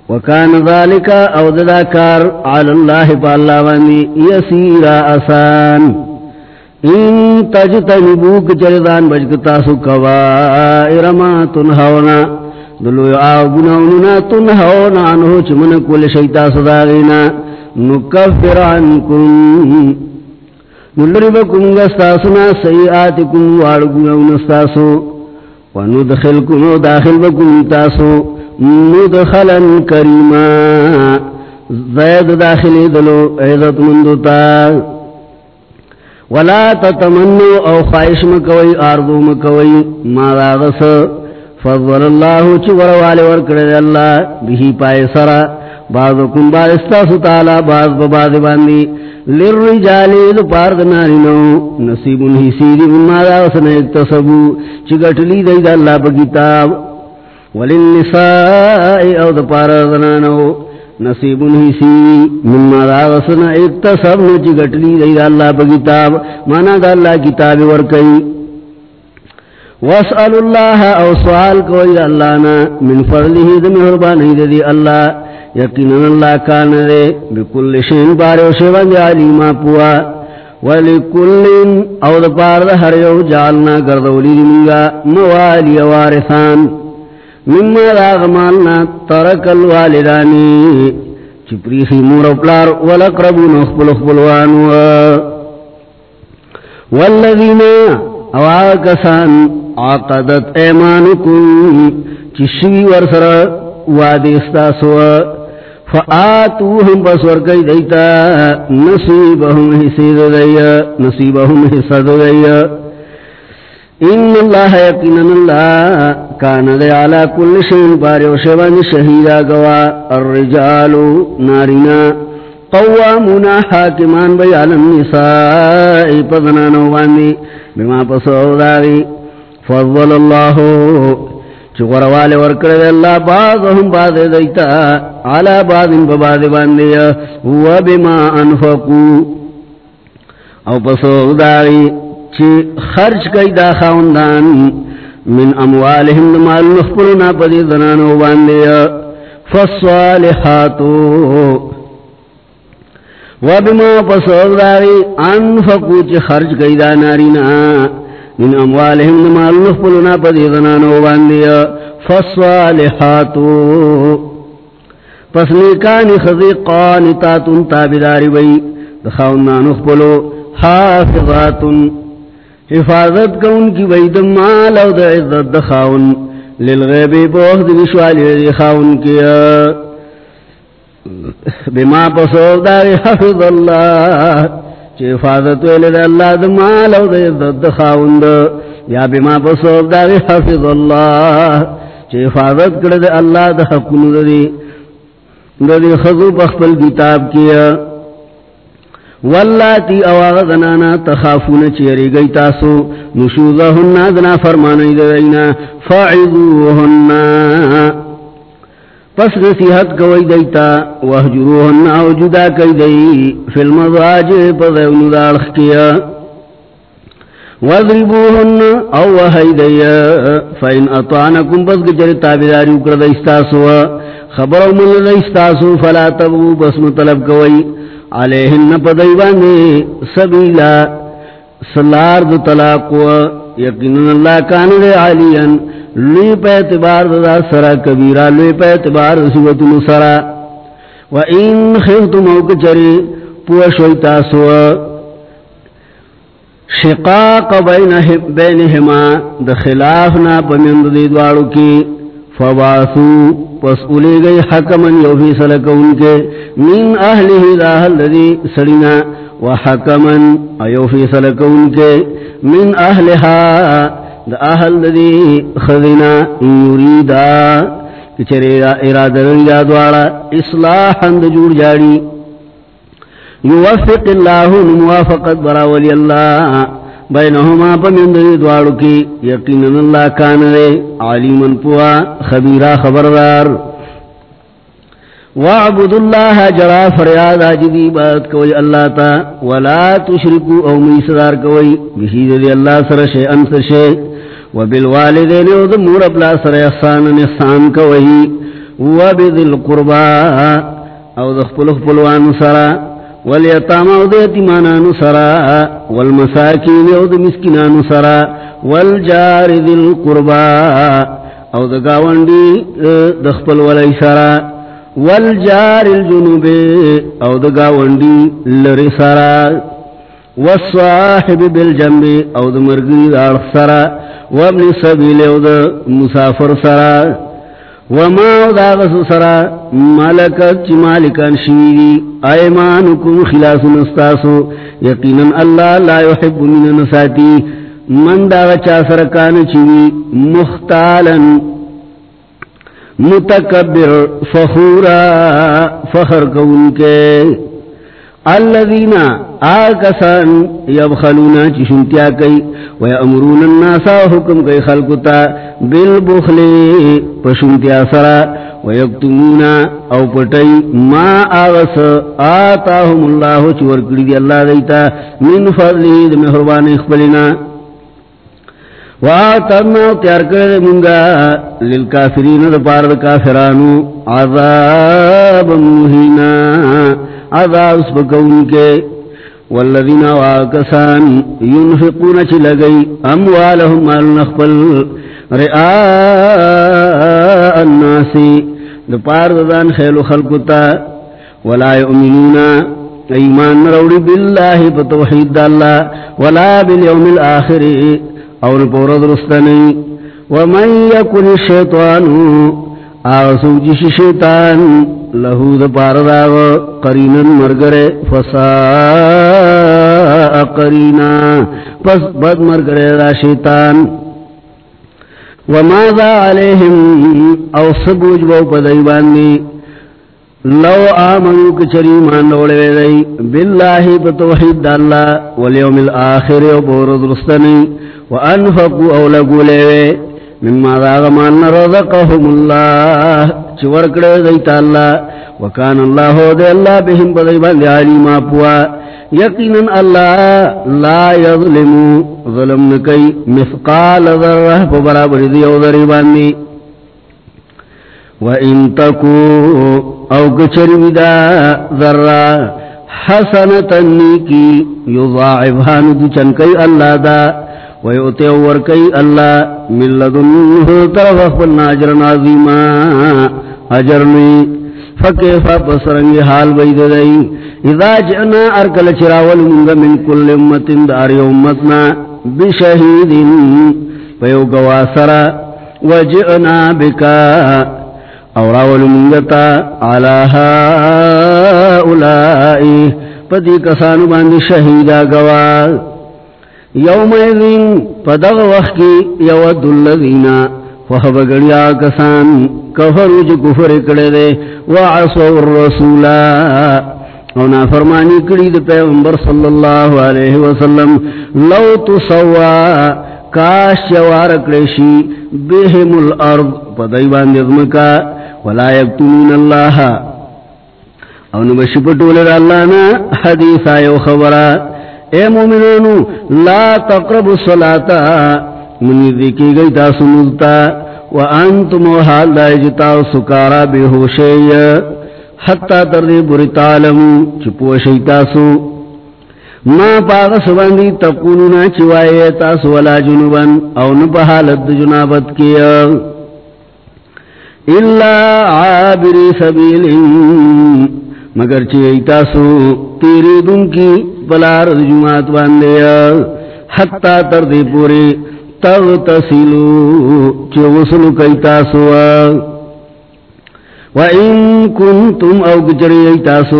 وکان ذالک او ذاکار علی اللہ پا اللہ وانی یسیرا اسان ان تجتنبوک چردان بجکتاسو کوائر ما تنہونا. دلو آو گناوننا تنہونا عنہ چمن کل شیطا صداغینا نکفر عنکم نلربکم گستاسنا سیئاتکم وارو گناونستاسو وندخلکم داخل بکم تاسو مدخلا کریما زید داخلی دلو عزت مندتا ولا تتمنو او خواہش مکوئی آردو مکوئی ما داغس فضل اللہ چی وروالی ورکڑی اللہ، بہی پائے سرا، بعضکم بارستاسو تعالی، بعض ببعض باندی، للرجالی دو پارد نارینو نصیب انہی سیدی من ما داغس نیکتسبو چی گٹلی دید اللہ پا کتاب۔ وللنساء او د پارا زنانو نصیب انہی حسی مما داغسنا اکتسب نچی گٹلی دی دا اللہ پا کتاب۔ مانا دا اللہ کتاب ورکی واسأل اللہ او سوال کوئی دا اللہ نا من فضله دا محربانی دا دی اللہ یقینا اللہ کان دے بکل شین پارے و شیوان دی علیما پوا ولکل او دا پار دا ہر یو جالنا گردولی دی منگا موالی وارثان مما راغ مالنا ترک الوالدانی چپریخی مور اپلار ولقربون اخبل اخبلوانو والذین او اواکسان عقدت ایمانکم چشوی ورسر وادی استاسو فآتوهم بس ورکی دیتا، نصیبهم حسید دیا نصیبهم حسد دیا ان اللہ یقینا اللہ کان دے علا کل شین پارے و شبان شہیدہ گوا الرجال نارینا قوامنا حاکمان بی علم نسائی پدنانو باندی، بما پسو داغی فضل اللہ چکر والے ورکر دے اللہ بعضهم بعض دیتا، علا بعض ان ببعض باندی و بما انفقو او پسو داغی چی خرچ کئی دا خاندان من اموالهم دمال نخپلنا پدی دنانو باندیا فالصالحاتو. وبما پسول داری انفقو چی خرچ کئی دا نارینا من اموالهم دمال نخپلنا پدی دنانو باندیا فالصالحاتو پس نیکانی خزی قانتاتن تابداری بی دخاوندان نخپلو حافظاتن حفاظت کا ان کی وید مال او دا عزت دخاون. للغیبی بوخد بشوالی دخاون کیا. بما پسول داری حفظ اللہ. چی حفاظت ویلی دا اللہ دا مال او دا عزت دخاون دا یا بما پسول داری حفظ اللہ. چی حفاظت کرد اللہ دا حقن دا دی. دا دی خضو پخپل کتاب کیا. واللاتی اواغ زنانا تخافون چیری گئی تاسو. نشوزہن دنا فرمانی دینا فعضوہن پس نصیحت کوئی دیتا وحجروہن او جدا کئی دی، فی المضاج پذیون دارخ کیا۔ وضربوہن او وحی دیا فین اطعنکم پس گجر تابداری اکر دیستاسو خبر من دیستاسو فلا تبو بس مطلب کوئی۔ علیہن پدیوانے سبیلا، سلار دو طلاق و یقینن اللہ کانو دے عالین لوی پہ اعتبار دا سرا کبیرہ، لوی پہ اعتبار سوت نسرا و این خیفتو موک چری پوشوی تاسو۔ شقاق بینہما دا خلافنا پمند دی دوارو کی۔ فباسو پس اولی گئی حکمن یو فی سلکون کے۔ من اہلی دا اہل دی سڑینا۔ و حکمن ایو فی سلکون کے، من اہلها دا اہل دی خذنا یوریدا کچھر ارادہ رنجا دوارا، اصلاحا دا جور جاڑی۔ یوفق اللہ نموافقت براولی اللہ، بینہما پمند دوارو کی یقینن اللہ کاندے علیمن پوا، خبیرہ خبردار۔ وعبد اللہ جرا فریاد آجدی بات کوئی اللہ تا، ولا تشرکو او میسدار کوئی بحید دی اللہ سر شے انس شے۔ وبالوالدین او دمور ابلا سر احسان نحسان کوئی۔ وبذل قربا، او دخپل خپلوان سرا والیتام او دیتیمانان سرا والمساکین او دمسکنان سرا والجار ذل قربا او دگاوندی دخپل ولی سرا والجار الجنوب او دگا ونڈی لری سرا والصاحب بالجنب او دمرگی دار سرا وابن سبیل او دا مسافر سرا وما او دا غس سرا مالکت چی مالکان شیری ایمانکم خلاص نستاسو. یقینا اللہ لا يحب من نساتی من دا غچا سرکان چیوی مختالا متکبر فخورا، فخر کون کے الذین آکسان یبخلونا چی شنتیا کئی ویامرون الناسا حکم کئی خلقتا بالبخلی پشنتیا سرا، ویکتمونا او پٹئی، ما آغس آتاهم اللہ چورکڑی دی اللہ دیتا، من فضلی، دی محربان اخبرنا وآترنا تیار کرده منگا للکافرین دا پارد کافرانو عذاب مہینا، عذاب سبکون کے۔ والذین واکسان ينفقون چی لگئی اموالهم مال نخبل رئاء الناس۔ دا پارد دان خیل خلقتا ولا يؤمنون ایمان روڑی باللہ پتوحید اللہ، ولا بالیوم الآخری اور پورا درستنی ومن یکن الشیطان آغسو جش شیطان، لہو دا پارداو قرینا مرگرے، فساء قرینا۔ پس بد مرگرے دا شیطان۔ وماذا علیہم او سبوج بو پدائیبانی لو آمنو کچری مان لوڑے دی باللہ بتوحید دا اللہ، والیوم الآخر و بورد رستنی وانفقوا او لگولے مما داغمان رزقهم اللہ چورکڑے دیتا اللہ وکان اللہ دے اللہ بہم بدیبان دے علیما پوا یقینا اللہ لا یظلمو ظلم نکی مثقال ذرہ پا برابر دی او ذریبان دی وَإِن تَكُوا أَوْ كَچَرِوِدَا ذَرَّا حَسَنَةً نِكِي يُضَاعِبْهَا نُدُچَنْ كَيْ اللَّهَ دَا ویوتے وَيُؤْتِي وَرْكَيْ اللَّهَ مِن لَّدُنْهُ طَرَفَ فَلْنَا أَجْرًا عَظِيمًا. أَجْرْنِي فَكَيْفَ بَصَرًا حال بيد دئی اذا جئنا ارکل چراول منگ من کل امت دار امتنا بشہید پیو گواسرا وجئنا بکا اور اول منگتا علا ہاؤلائی پتی کسانو باندی شہیدہ گواز یوم ایذین پدغ وقت کی یود اللذین وحب گڑیا کسان کفرو جو کفر کڑے دے وعصو الرسولا اونا فرمانی کڑی دے پیغمبر صلی اللہ علیہ وسلم لو تسوا کاش چوار کڑیشی بہم الارض پدائیوان دیزمکا ولا یکتمون اللہ او نبشی پٹولر اللہ نا حدیث آئیو خبرا اے مومنانو لا تقرب الصلاة. منی دیکی گئی تاسو ملتا وانتم حال دائجتا سکارا بے ہوشی. حتی تردی بری تعلمو چپو شیتاسو ما پاغس باندی تقولونا چوائے تاسو ولا جنوبان او نپا حالت جنابت کیا. الا عابری سبیل مگر چی تاسو تیری دن کی بلار جماعت باندے حتی تردی پوری تغ تسیلو چی وصلو کئی تاسو و این وَإِن كُنتُمْ أَوْ كُجْرِي تَاسُو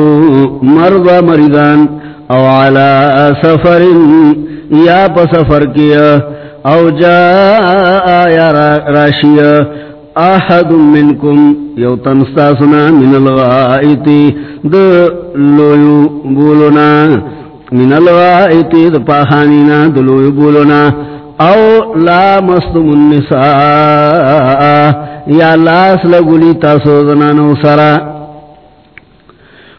مَرْضَى مَرِضَانَ أَوْ عَلَى سَفَرٍ يَا بَسَفَرْ كِيَا أَوْ جَاءَ يَا رَاشِيَا أَحَدٌ مِّنْكُمْ يَوْ تَنْسْتَاسُنَا مِنَ الْغَائِطِ دَ لُويُ بُولُنَا من الغائتی دا پاخانینا دلوی بولونا. او لا مستم النساء. یا لاس لگولی تاسو دنانو سرا.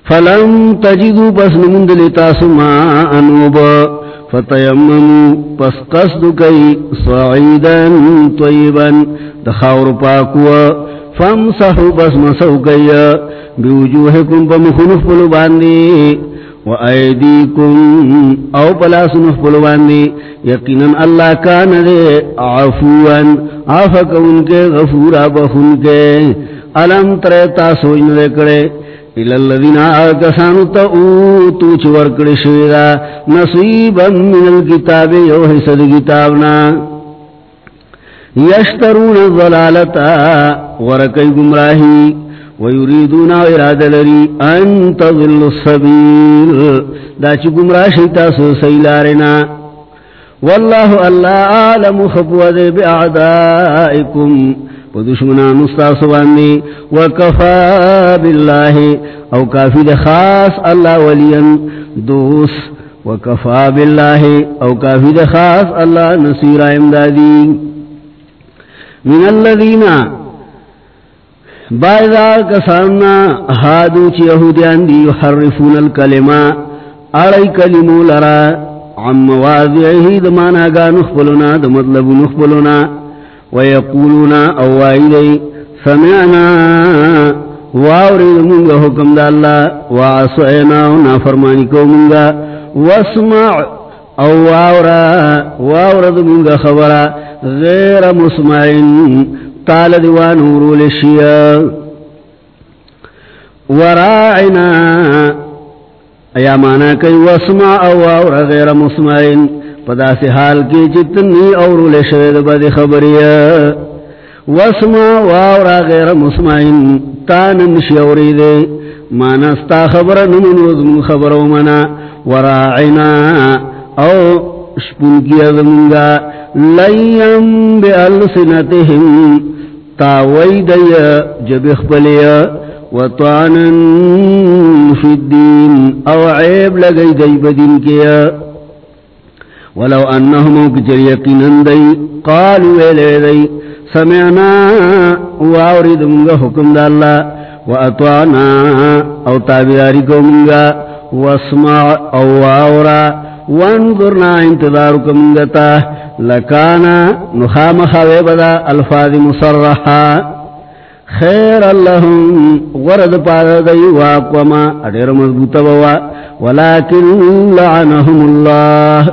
فلم تجدو پس نمندلی تاسو ما انوب فتیممو پس قصدو کئی صعیدن طیبن دخاور پاکوا فامسحو پس مسو کئی. بیوجوہکم پا مخنف پلو باندی. و ایدیکم او پلاس نفپلو یقیناً اللہ کان دے عفوان عفکون کے غفورا بخون کے علم ترے تاسوجن دے کرے الالذین آکسانو تا چور کڑی شویدہ نصیبا من الكتاب یو حصد کتابنا یشترون الظلالتا ورکی گمراہی ویریدون اراد لری ان تظل السبیل دا چی گمراہی تاسو سیلارنا. واللہ اللہ عالم خفوہ دے بی اعدائکم دشمنا مستاسو باندی. وکفا باللہ او کافی دے خاص اللہ ولین دوس. وکفا باللہ او کافی دے خاص اللہ نصیر امدادی. من الذین بائدہ کساننا حادو چی یہودیان دی یحرفون الکلمہ اڑی کلمو لرا عم واضعی دمانا گا نخبلنا دمطلب نخبلنا ويقولون اوائدي سمعنا واورد منگا حکم دا اللہ، وعصعنا ونافرمانکو منگا، واسمع او واورا واورد منگا خبرا، غیر مسمعين تال دیوان ورول الشیاء وراعنا. ایا مانا کئی واسمع او واورا غیر مسمعين. پدا سے حال کی جتنی اور لشد بد خبریا واسما واورا غیر مسمعین تانن شوری دے مانستا خبر نمن وزم خبر ومنا. وراعنا. او شپن کی ازمگا لیم بی السنتهم تاوی دی جب اخبلیا، وطانن فی الدین، او عیب لگئی دی بدین کیا. ولو انہم کچر یقینن دی، قالو ویلے دی، سمعنا واورد منگا حکم دا اللہ واتوانا او تابداری کو منگا واسمع او واورا وانظرنا انتظار کو منگتا، لکانا نخام خویبدا الفاظ مصرحا. خیر اللہم غرد پادا دی واقوما اڈیر مضبوط بوا. ولیکن لعنہم اللہ،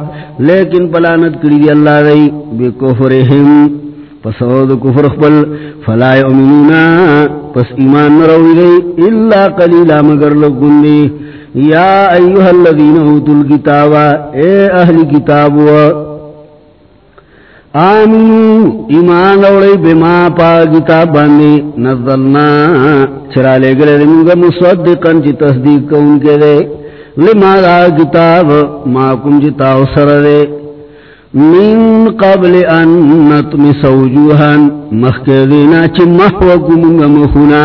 لیکن پلانت کری دی اللہ دی بے کفرہم پس اوز کفر خبل فلا یؤمنونا. پس ایمان نروی دی اللہ قلیلا مگر لگن دی. یا ایوہ الذین اوتو الكتابا اے اہل کتابو آمینو ایمان اوڑی بما پا کتاب باندی نزلنا، چرا لے گلے دی منگا مصدقن چی تصدیق کون کے دے، لما دا کتاب، ما کم جتا سر دے۔ من قبل ان نتمی سوجوہن مخی دینا چی محو کمونگا مخونا۔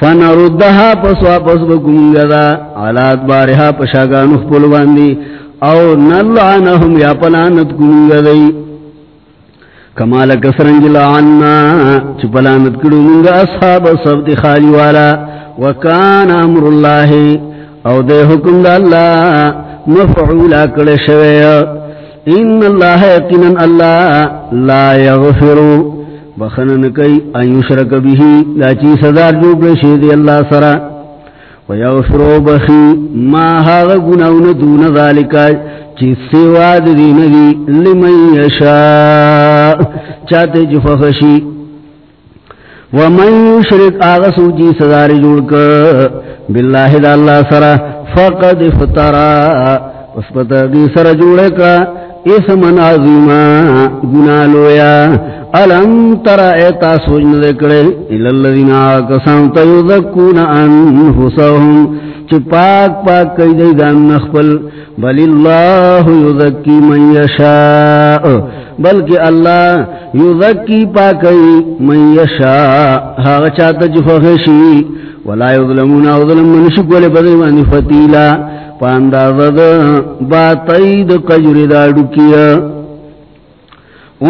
فنردها پس واپس بکمونگا دا علات بارها پشاگانو خپل باندی، او نلعنهم یا پلانت کمونگا دی کمال کسرنج لعنا، چی پلانت کرو منگا اصحاب صبت خالی والا. وکان امر اللہ، او دے حکم دا اللہ مفعولا کڑ شوی ان اللہ یقینا اللہ لا یغفرو بخنن کئی ان یشرک بھی لا چی صدار جو برشید اللہ سرا ویغفرو بخی. ما هاغ گناون دون ذالکا چی سواد دین دی لمن یشاء. چاہتے جفخشی ومن يشرك آغسو جی صدار جوڑ کر باللہ دا اللہ سرا فقد فترا اس پتا دی سر جوڑے کا اسمن عظیما گناہ لویا۔ علم ترا ایتا سوجن دکڑے الالذین آکسان تیذکون انفسهم چی پاک پاک کئی دی دان نخبل بل اللہ یذکی من یشاء۔ بلکہ اللہ یذکی پاکی من یشاء۔ ہاں چاہتا چی فخشی ولا یظلمون او ظلم من شکول بدر من فتیلا۔ پاندازد باتید قجر دا ڈکیا۔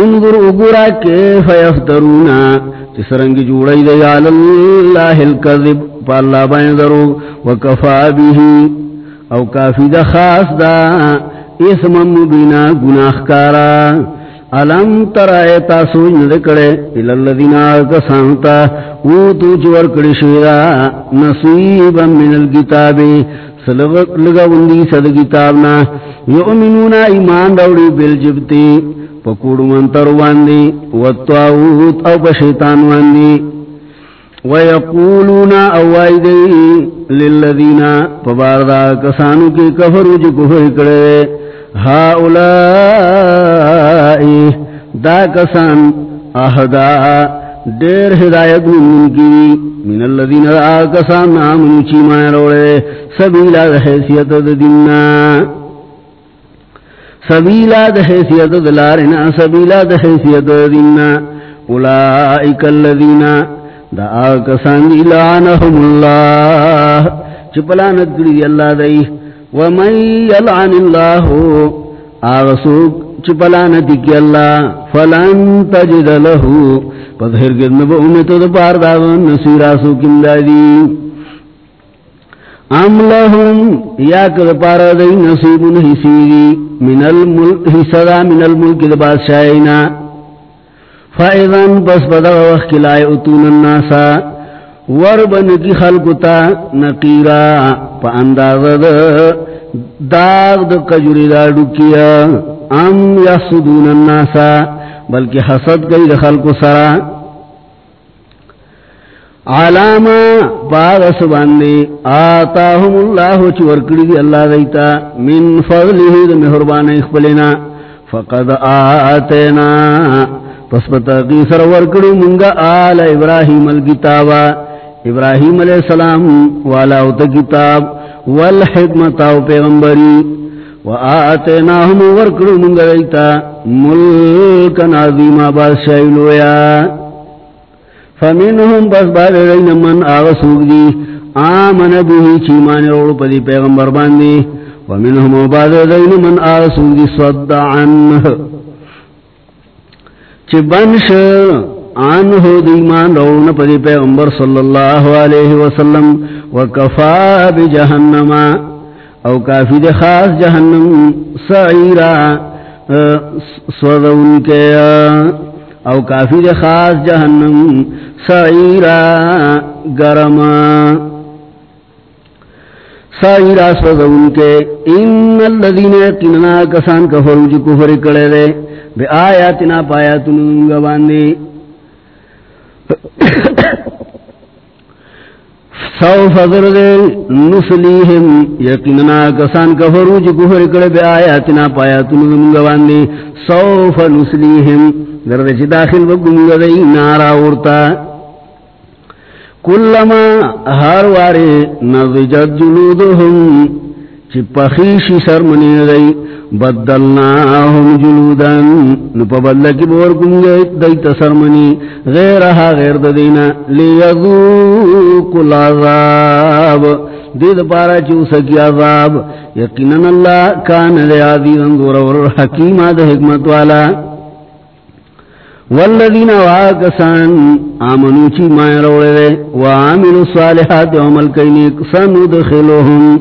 انظر اگرا کیف یفترونا چسرنگی جوڑی دی اللہ الكذب پا اللہ بین درو، وکفا بیہی۔ او کافی دا خاص دا اسم مبینا گناہ کارا علم ترائے تاسو ندکڑے الالذین آکسانتا اوتو چور کڑی شیرا نصیبا من الگتابی سلغ وندی صد کتابنا یؤمنونا ایمان دوڑی بالجبتی پکوڑ منتر واندی والتواوت او پشیطان واندی۔ ویقولونا اوائدی للذین، پباردا کسانو کی کفرو جو کفر کرے۔ ہا اولائی دا کسان، اہدا دیر ہدایت من کی۔ من الذین دا کسان آمنو چی مائر روڑے سبیلا دا حیثیت دا دننا سبیلا دا حیثیت دا لارنا سبیلا دا حیثیت دا دننا اولائک الذین، دا آکسان دی لعنہم اللہ۔ چپلانت کری اللہ دی ومن یلعن اللہ آغسوک چپلانت کی اللہ، فلن تجد لہو پدھر گرنب امتو دا پار داغن نصیرہ سوکم دادی. ام لہم، یا کد پار دی نصیب حسیری من الملک حصدا من الملک دا بادشاہینا. فائدن پس پدا وقت لائے اتون الناسا. وربن کی خلقتا نقیرا، پا انداز دا داغ دا کجوری دا ڈکیا ام یحسدون الناسا بلکہ حسد گئی دخل کو سرا علامہ باغ سباندے آتاہم اللہ چورکڑی دی اللہ دیتا من فضلہ دی محربان اخبلنا فقد آتینا، پس بتاقی سر ورکڑی منگا آل ابراہیم الگتابا ابراہیم علیہ السلام والا اوتا کتاب. والحکمتاو پیغمبری وآتیناہم ورکڑو منگا دیتا ملکا نازیما بادشاہی لویا فمنہم بس بادرین من آغسوک دی آمن بیہی چیمان روڑ پدی پیغمبر باندی ومنہم بادرین من آغسوک دی صد عنہ چی بنش عنہ دیمان روڑ پدی پیغمبر صلی اللہ علیہ وسلم وکفا بجہنما او کافی دے خاص جہنم سعیرا سودون کے او کافی دے خاص جہنم سعیرا گرما سعیرا سودون کے ان اللذین کننا کسان کفرو جی کفر کڑے دے بے آیاتنا پایاتنوں گواندے سو فضر دے نسلیہم یقیننا کسان کفرو جی کفر کڑے بے آیاتنا پایاتنو دمگوان دے سو فنسلیہم درد چی داخل بگنگ دے نارا ورتا کلما ہر وارے نضجت جلودہم چی پخیشی سر سرمنی دے بدلناہم جلودن نپا بدل کی بور کنگے دیتا سرمنی غیرہا غیر دینا لیذوق العذاب۔ دید پارا چوسکی عذاب، یقیناً اللہ کان دے آدیدن دور ور حکیم آدھ حکمت والا۔ والذین واکسان، آمنو چی مائر روڑے دے وعاملوا صالحات عمل وعمل کینیک سندخلوہم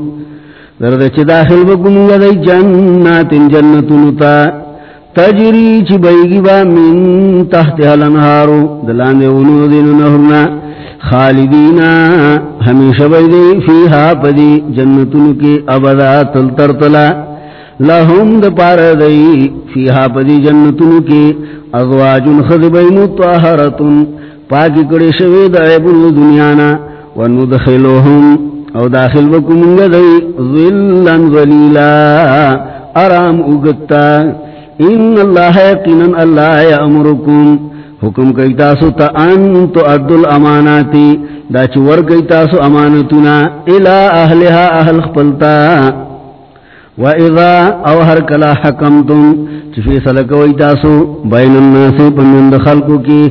درد چی داخل بکنگا دی جنات جنتنتا تجری چی بیگی با من تحت حلنہارو دلان دے ونو دین نہرنا خالدینا. ہمیشہ بیدی فیہا پدی جنتن کی ابدا تل ترتلا. لهم د پار دی فیہا پدی جنتن کی ازواجن خذبی متوہرتن پاکی کڑی شوید عیبن دنیانا. وندخلوهم او داخل بکو منگا دی ظلن ظلیلا. ارام اگتا. ان اللہ یقینا اللہ یامرکم حکم کئی تاسو تا انتو ادو الاماناتی. دا چور کئی تاسو امانتنا الہ اہلها اہل خپلتا. وَإِذَا أَوْ هَرْ كَلَا حَكَمْتُمْ چفی سلکوئی تاسو بین الناس پمند خلقو کی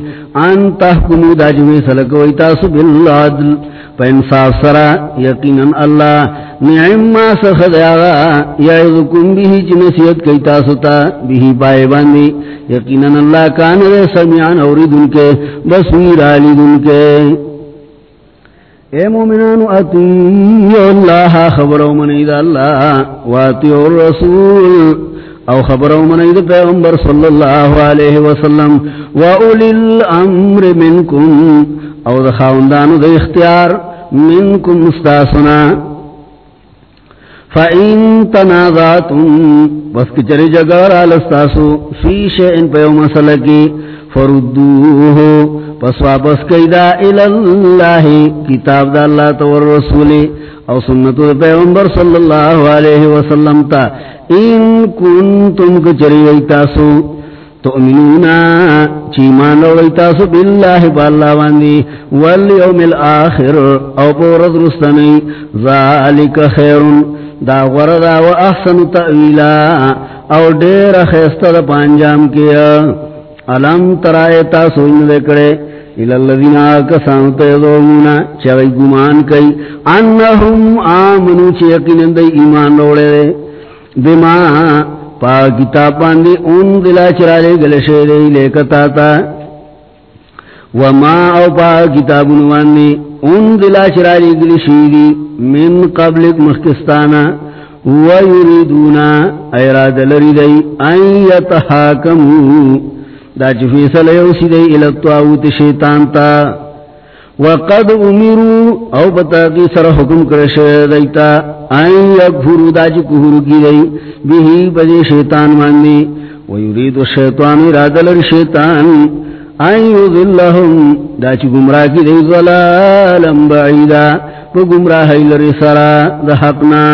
ان تحکمو دا چفی سلکوئی تاسو بالعدل پا انصاف سرا یقینا اللہ نعم ما سخد آغا یعظکم بیہی چی نسیت کئی تاسو تا بیہی پائے باندی یقینا اللہ کان دے سمیعان اوری دن کے بصویر آلی دن کے اے مومنان اتیو اللہ، خبرو منید اللہ واتیو الرسول، او خبرو منید پیغمبر صلی اللہ علیہ وسلم و اولی الامر منکم، او دخاوندانو دا اختیار منکم استاسنا، فَإِن تَنَازَعْتُمْ، بس کچری جگر آلستاسو فی شئن پیو مسلکی فردوہو پس واپس کیدا الاللہ، کتاب دا اللہ تور رسولی او سنتو دا پیغمبر صلی اللہ علیہ وسلم تا۔ ان کنتم کچری ویتاسو تؤمنونا چیمان رو ویتاسو باللہ پا اللہ واندی والیوم الآخر او پورد رستنی، ذالک خیرن دا غردا و احسن تأویلا، او دیر خیست دا پانجام کیا۔ علم ترائیتا سوئن دکڑے الالذین آکسان تیدومونا چوئی گمان کئی۔ انہم آمنو چیقین دی ایمان روڑے دے۔ بما پا کتاب پاندی ان دلا چرالے گلشے دے لیکتا تا۔ وما او پا کتاب نواندی ان دلا چرالے گلشے دے۔ من قبلک مخکستانا ویریدونا ایراد لری دی ان یتحاکمو۔ دا چی فیصل یوسی دی الاتواوت شیطان تا وقد امیرو او بتاقی سر حکم کرش دیتا این یکفرو دا چی کفرو کی دی بیہی بجی شیطان ماندی ویرید الشیطان ارادل الشیطان این یذلہم دا چی گمراہ کی دی ظلالا بعیدا پا گمراہی لرسرا دا حقنا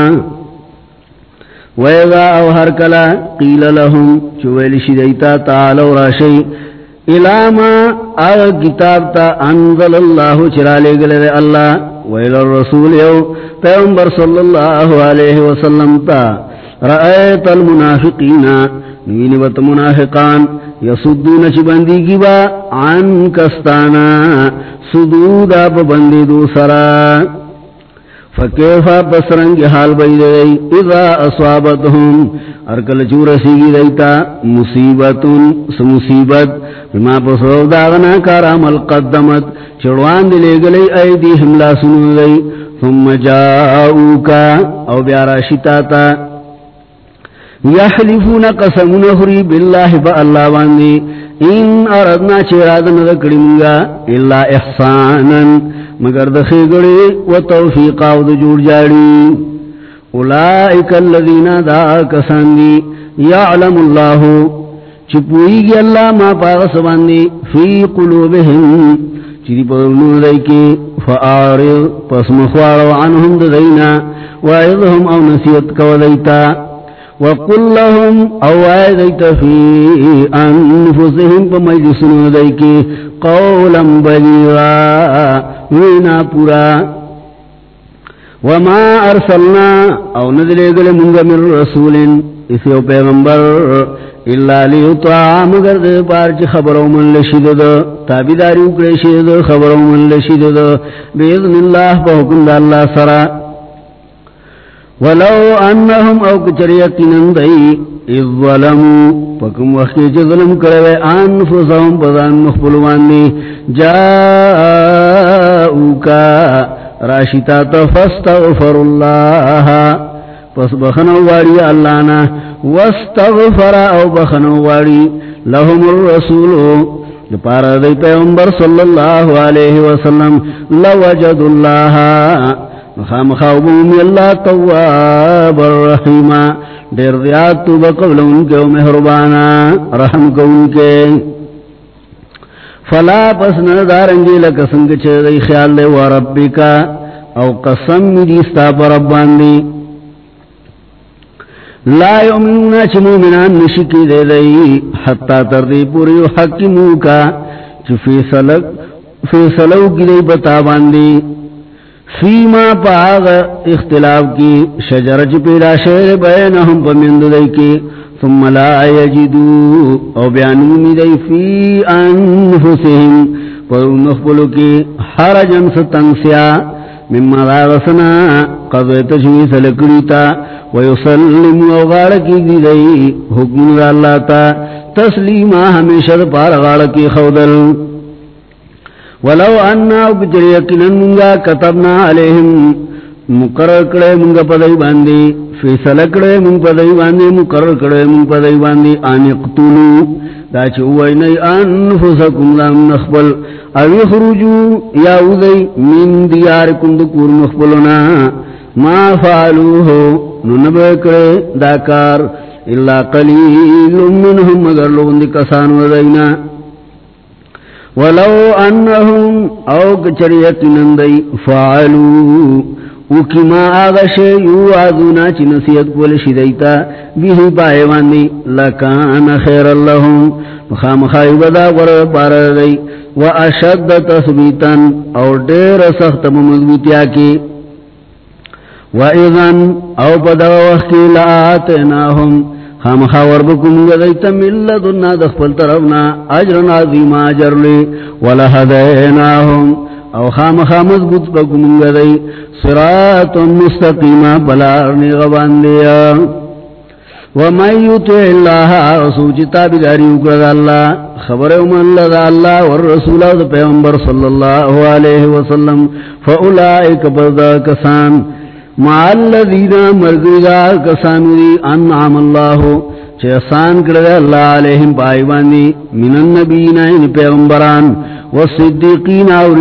ویغا او ہر کلا قیل لهم چویل شدیتا تعالو راشی الاما آغا کتاب تا انزل اللہ چرالے گلے اللہ ویل الرسول یو پیغمبر صلی اللہ علیہ وسلم تا رأیت المنافقین نوینی بات منافقان یسدون چی بندی کی با عن کستانا سدودا پا بندی دو سران فکیفا بسرنگ حال بید دی اذا اصابتهم، ارکل چور سیگی دیتا مصیبتن سمصیبت، بما پسرو داغنا کار عمل قدمت، چڑوان دلے گلی ایدی حملہ سنو دی، ثم جاؤوکا، او بیارا شتاتا۔ یحلفون قسمون خری باللہ با اللہ واندی ان اردنا چرادن دکڑی منگا اللہ احسانن مگر دخی گڑی و توفیق او دو جوڑ جاڑی۔ اولائک اللذین دا کسان دی، یعلم اللہ چپوئی گی اللہ ما پاغس باندی فی قلوبہم۔ چیدی پدرنو دائی کی، فآرض، پس مخوارو عنہم دینا وائضہم او نسیت کو دیتا وقل لهم او آئیت فی انفسهم پا مجلسنو قولا بلیغا وینا پورا وما ارسلنا او ندلے گلے من رسول اسی او پیغمبر اللہ لیطاع مگر دے پارچ خبرو من لشید دا تابداری اکڑے شید خبرو من لشید دا بیذن اللہ پا حکم دا اللہ سرا ولو انہم او کچریتی نندئی اذ ظلموا فکم وقتی چی ظلم کرے انفسهم بزان مخبلوانی جاؤکا راشتا تفستغفر اللہ، پس بخنو واری اللہنا واستغفر او بخنو واری لهم الرسولو پارا دی پیغمبر صلی اللہ علیہ وسلم، لوجد اللہ خام خوابومی اللہ تواب الرحیم دیر دیات تو بقبل ان کے و محربانا رحم کو ان کے فلا پس ندارنگی لکا سنگ چھے دی خیال دے و ربی کا او قسم می دیستا پر ربان دی لا یؤمنون چھ مومنان نشکی دے دی حتی تردی پوری حکمو کا چھ فیصلو کی دی بتا باندی۔ فیما پاغ اختلاف کی شجرچ پیدا شیر بینہم پمند دی کی، ثم لا یجدو، او بیانونی دی فی انفسهم پر نخبلو کی حرجن ستنسیا مما داغسنا قضیت شوی سلکریتا ویسلم او غارکی دی دی، حکم دا اللہ تا تسلیمہ ہمیشہ پار غارکی خودل۔ ولو انا بجر یقینن منگا کتبنا علیہم مقرر کرے منگا پدائی باندی فیصل کرے منگ پدائی باندی، مقرر کرے منگ پدائی باندی آنی قتولو دا چووائی نئی انفسکم لام نخبل، اوی خروجو یا اوزی من دیارکم دکور مخبلنا ما فعلوہو ننبے کرے دا کار اللہ قلیل منہم مگر لوگن دی کسان ودائنا ولو انہم او کچریت نندی فعلو وکما آغشے یو آدونا چی نصیت کول شدیتا، بیہی پائے واندی، لکان خیر اللہم مخام خائی بدا ورد پاردی و اشد تثبیتا، او دیر سخت ممضبوطیا کی۔ و اذن، او پدا وقتی لآتناہم خام خاور بکم گدیتا ملدنا دخپل طرفنا اجرن عظیم اجر لی ولہدیناہم او خام خام مضبوط بکم گدی صراط مستقیما بلارنی غبان لیا ومن یتع اللہ رسول جتا بداری اکرد اللہ خبر امن لدى اللہ والرسول دا پیغمبر صلی اللہ علیہ وسلم. فاولائک بردا کسان مع الذین مرگزا انعام اللہ احسان اللہ علیہم پائیوانی من النبیین یعنی پیغمبران والصدیقین او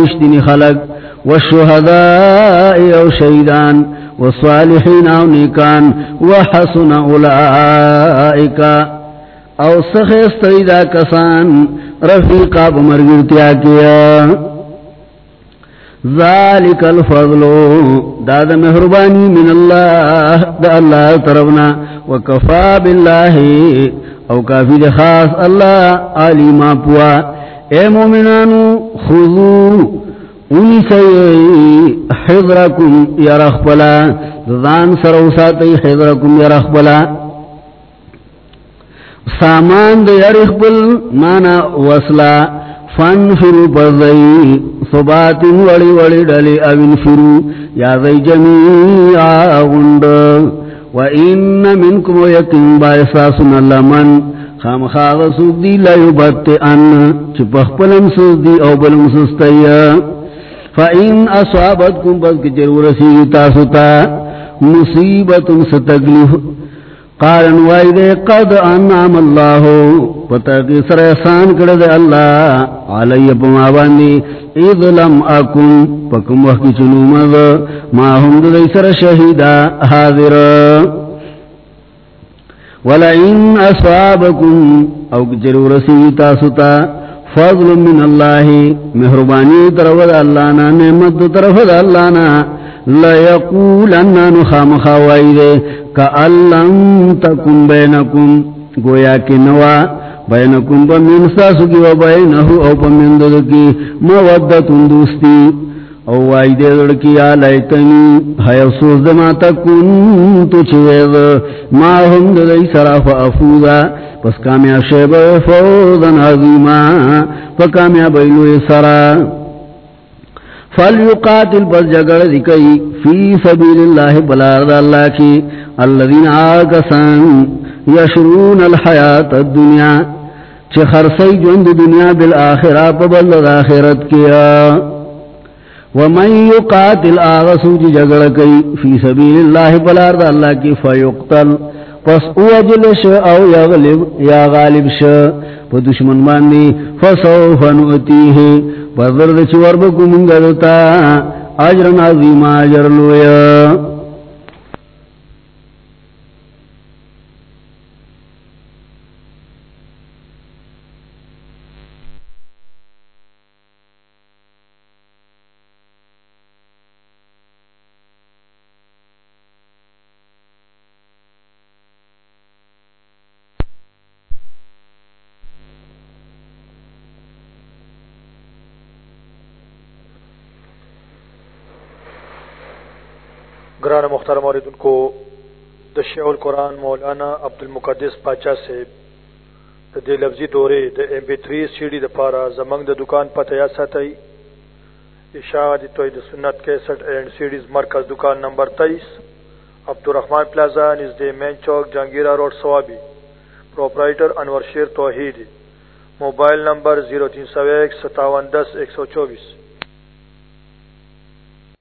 خلق والشہداء او شہیدان والصالحین او نیکان وحسن اولائکا او کسان کیا ذالک الفضل. داد مہربانی من اللہ دا اللہ طرفنا. وکفا باللہ او کافی دے خاص اللہ علی ما پوا. اے مومنانو خضو انی سی حضرکم یا رخبلا. دان سروساتی حضرکم یا رخبلا. سامان دے یا رخبل مانا وصلہ فن فرو پردئی صبات وڑی وڑی ڈلی اوین فرو یا دی جمیع غنڈ۔ و این منکم و یقین بائساسن لمن خام خاغ سوک دی لیو بات ان، چپخ پلم سوک دی او بلم سستی فا این اصابت کم بس کچر ورسی تاستا مصیبت ستگلیف قارن وائی دے قد انعام اللہ پتا کی سر احسان کرد اللہ، علی پما باندی اذ لم اکن پکم وحکی چنو مد ما ہم دے سر شہیدہ حاضر۔ ولئن اصابکم او کچر رسیتا ستا فضل من اللہ، مہربانی طرف دا اللہ نا، نعمت طرف دا اللہ نا۔ لَيَقُولَنَّ نُخَامَ خَوَائِدَ كَأَلَّمْ تَكُمْ بَيْنَكُمْ، گویا کی نوا بینکم پا من ساسکی و بینہو او پا من دلکی مودتن دوستی۔ او وائدے دلکی آلیتنی ہے افسوس دما تکن تو چوید ما ہم دلی سراف افودا پس کامیاب شیب فوضا عظیما، پا کامیاب ایلو سراف فلیقاتل پس جگڑ دکئی فی سبیل اللہ بلارد اللہ کی الذین آکسان یشرون الحیات الدنیا چھ خرسی جند دنیا بالآخرہ پبلد آخرت کیا۔ ومن یقاتل آغسو جی جگڑ کئی فی سبیل اللہ بلارد اللہ کی فیقتل، پس اوجلش او یغلب یا غالب ش پا دشمن باندی فسوف نؤتیه پردر چور بکو منگا دوتا عجر عظیم آجر لویا۔ گران مختار موردن کو دشع القرآن مولانا عبد المقدس پاچا سے دے لفظی دورے، دا ایم پی 3 سیډي دا پاره زمنگ دکان پر یا ساتي اشاد توحید سنت 61 اینڈ سیډیز مرکز دکان نمبر تیئیس عبدالرحمان پلازا نژ مین چوک، Jahangira road, Swabi. Proprietor Anwar Sher Tauheed. Mobile number 03015710124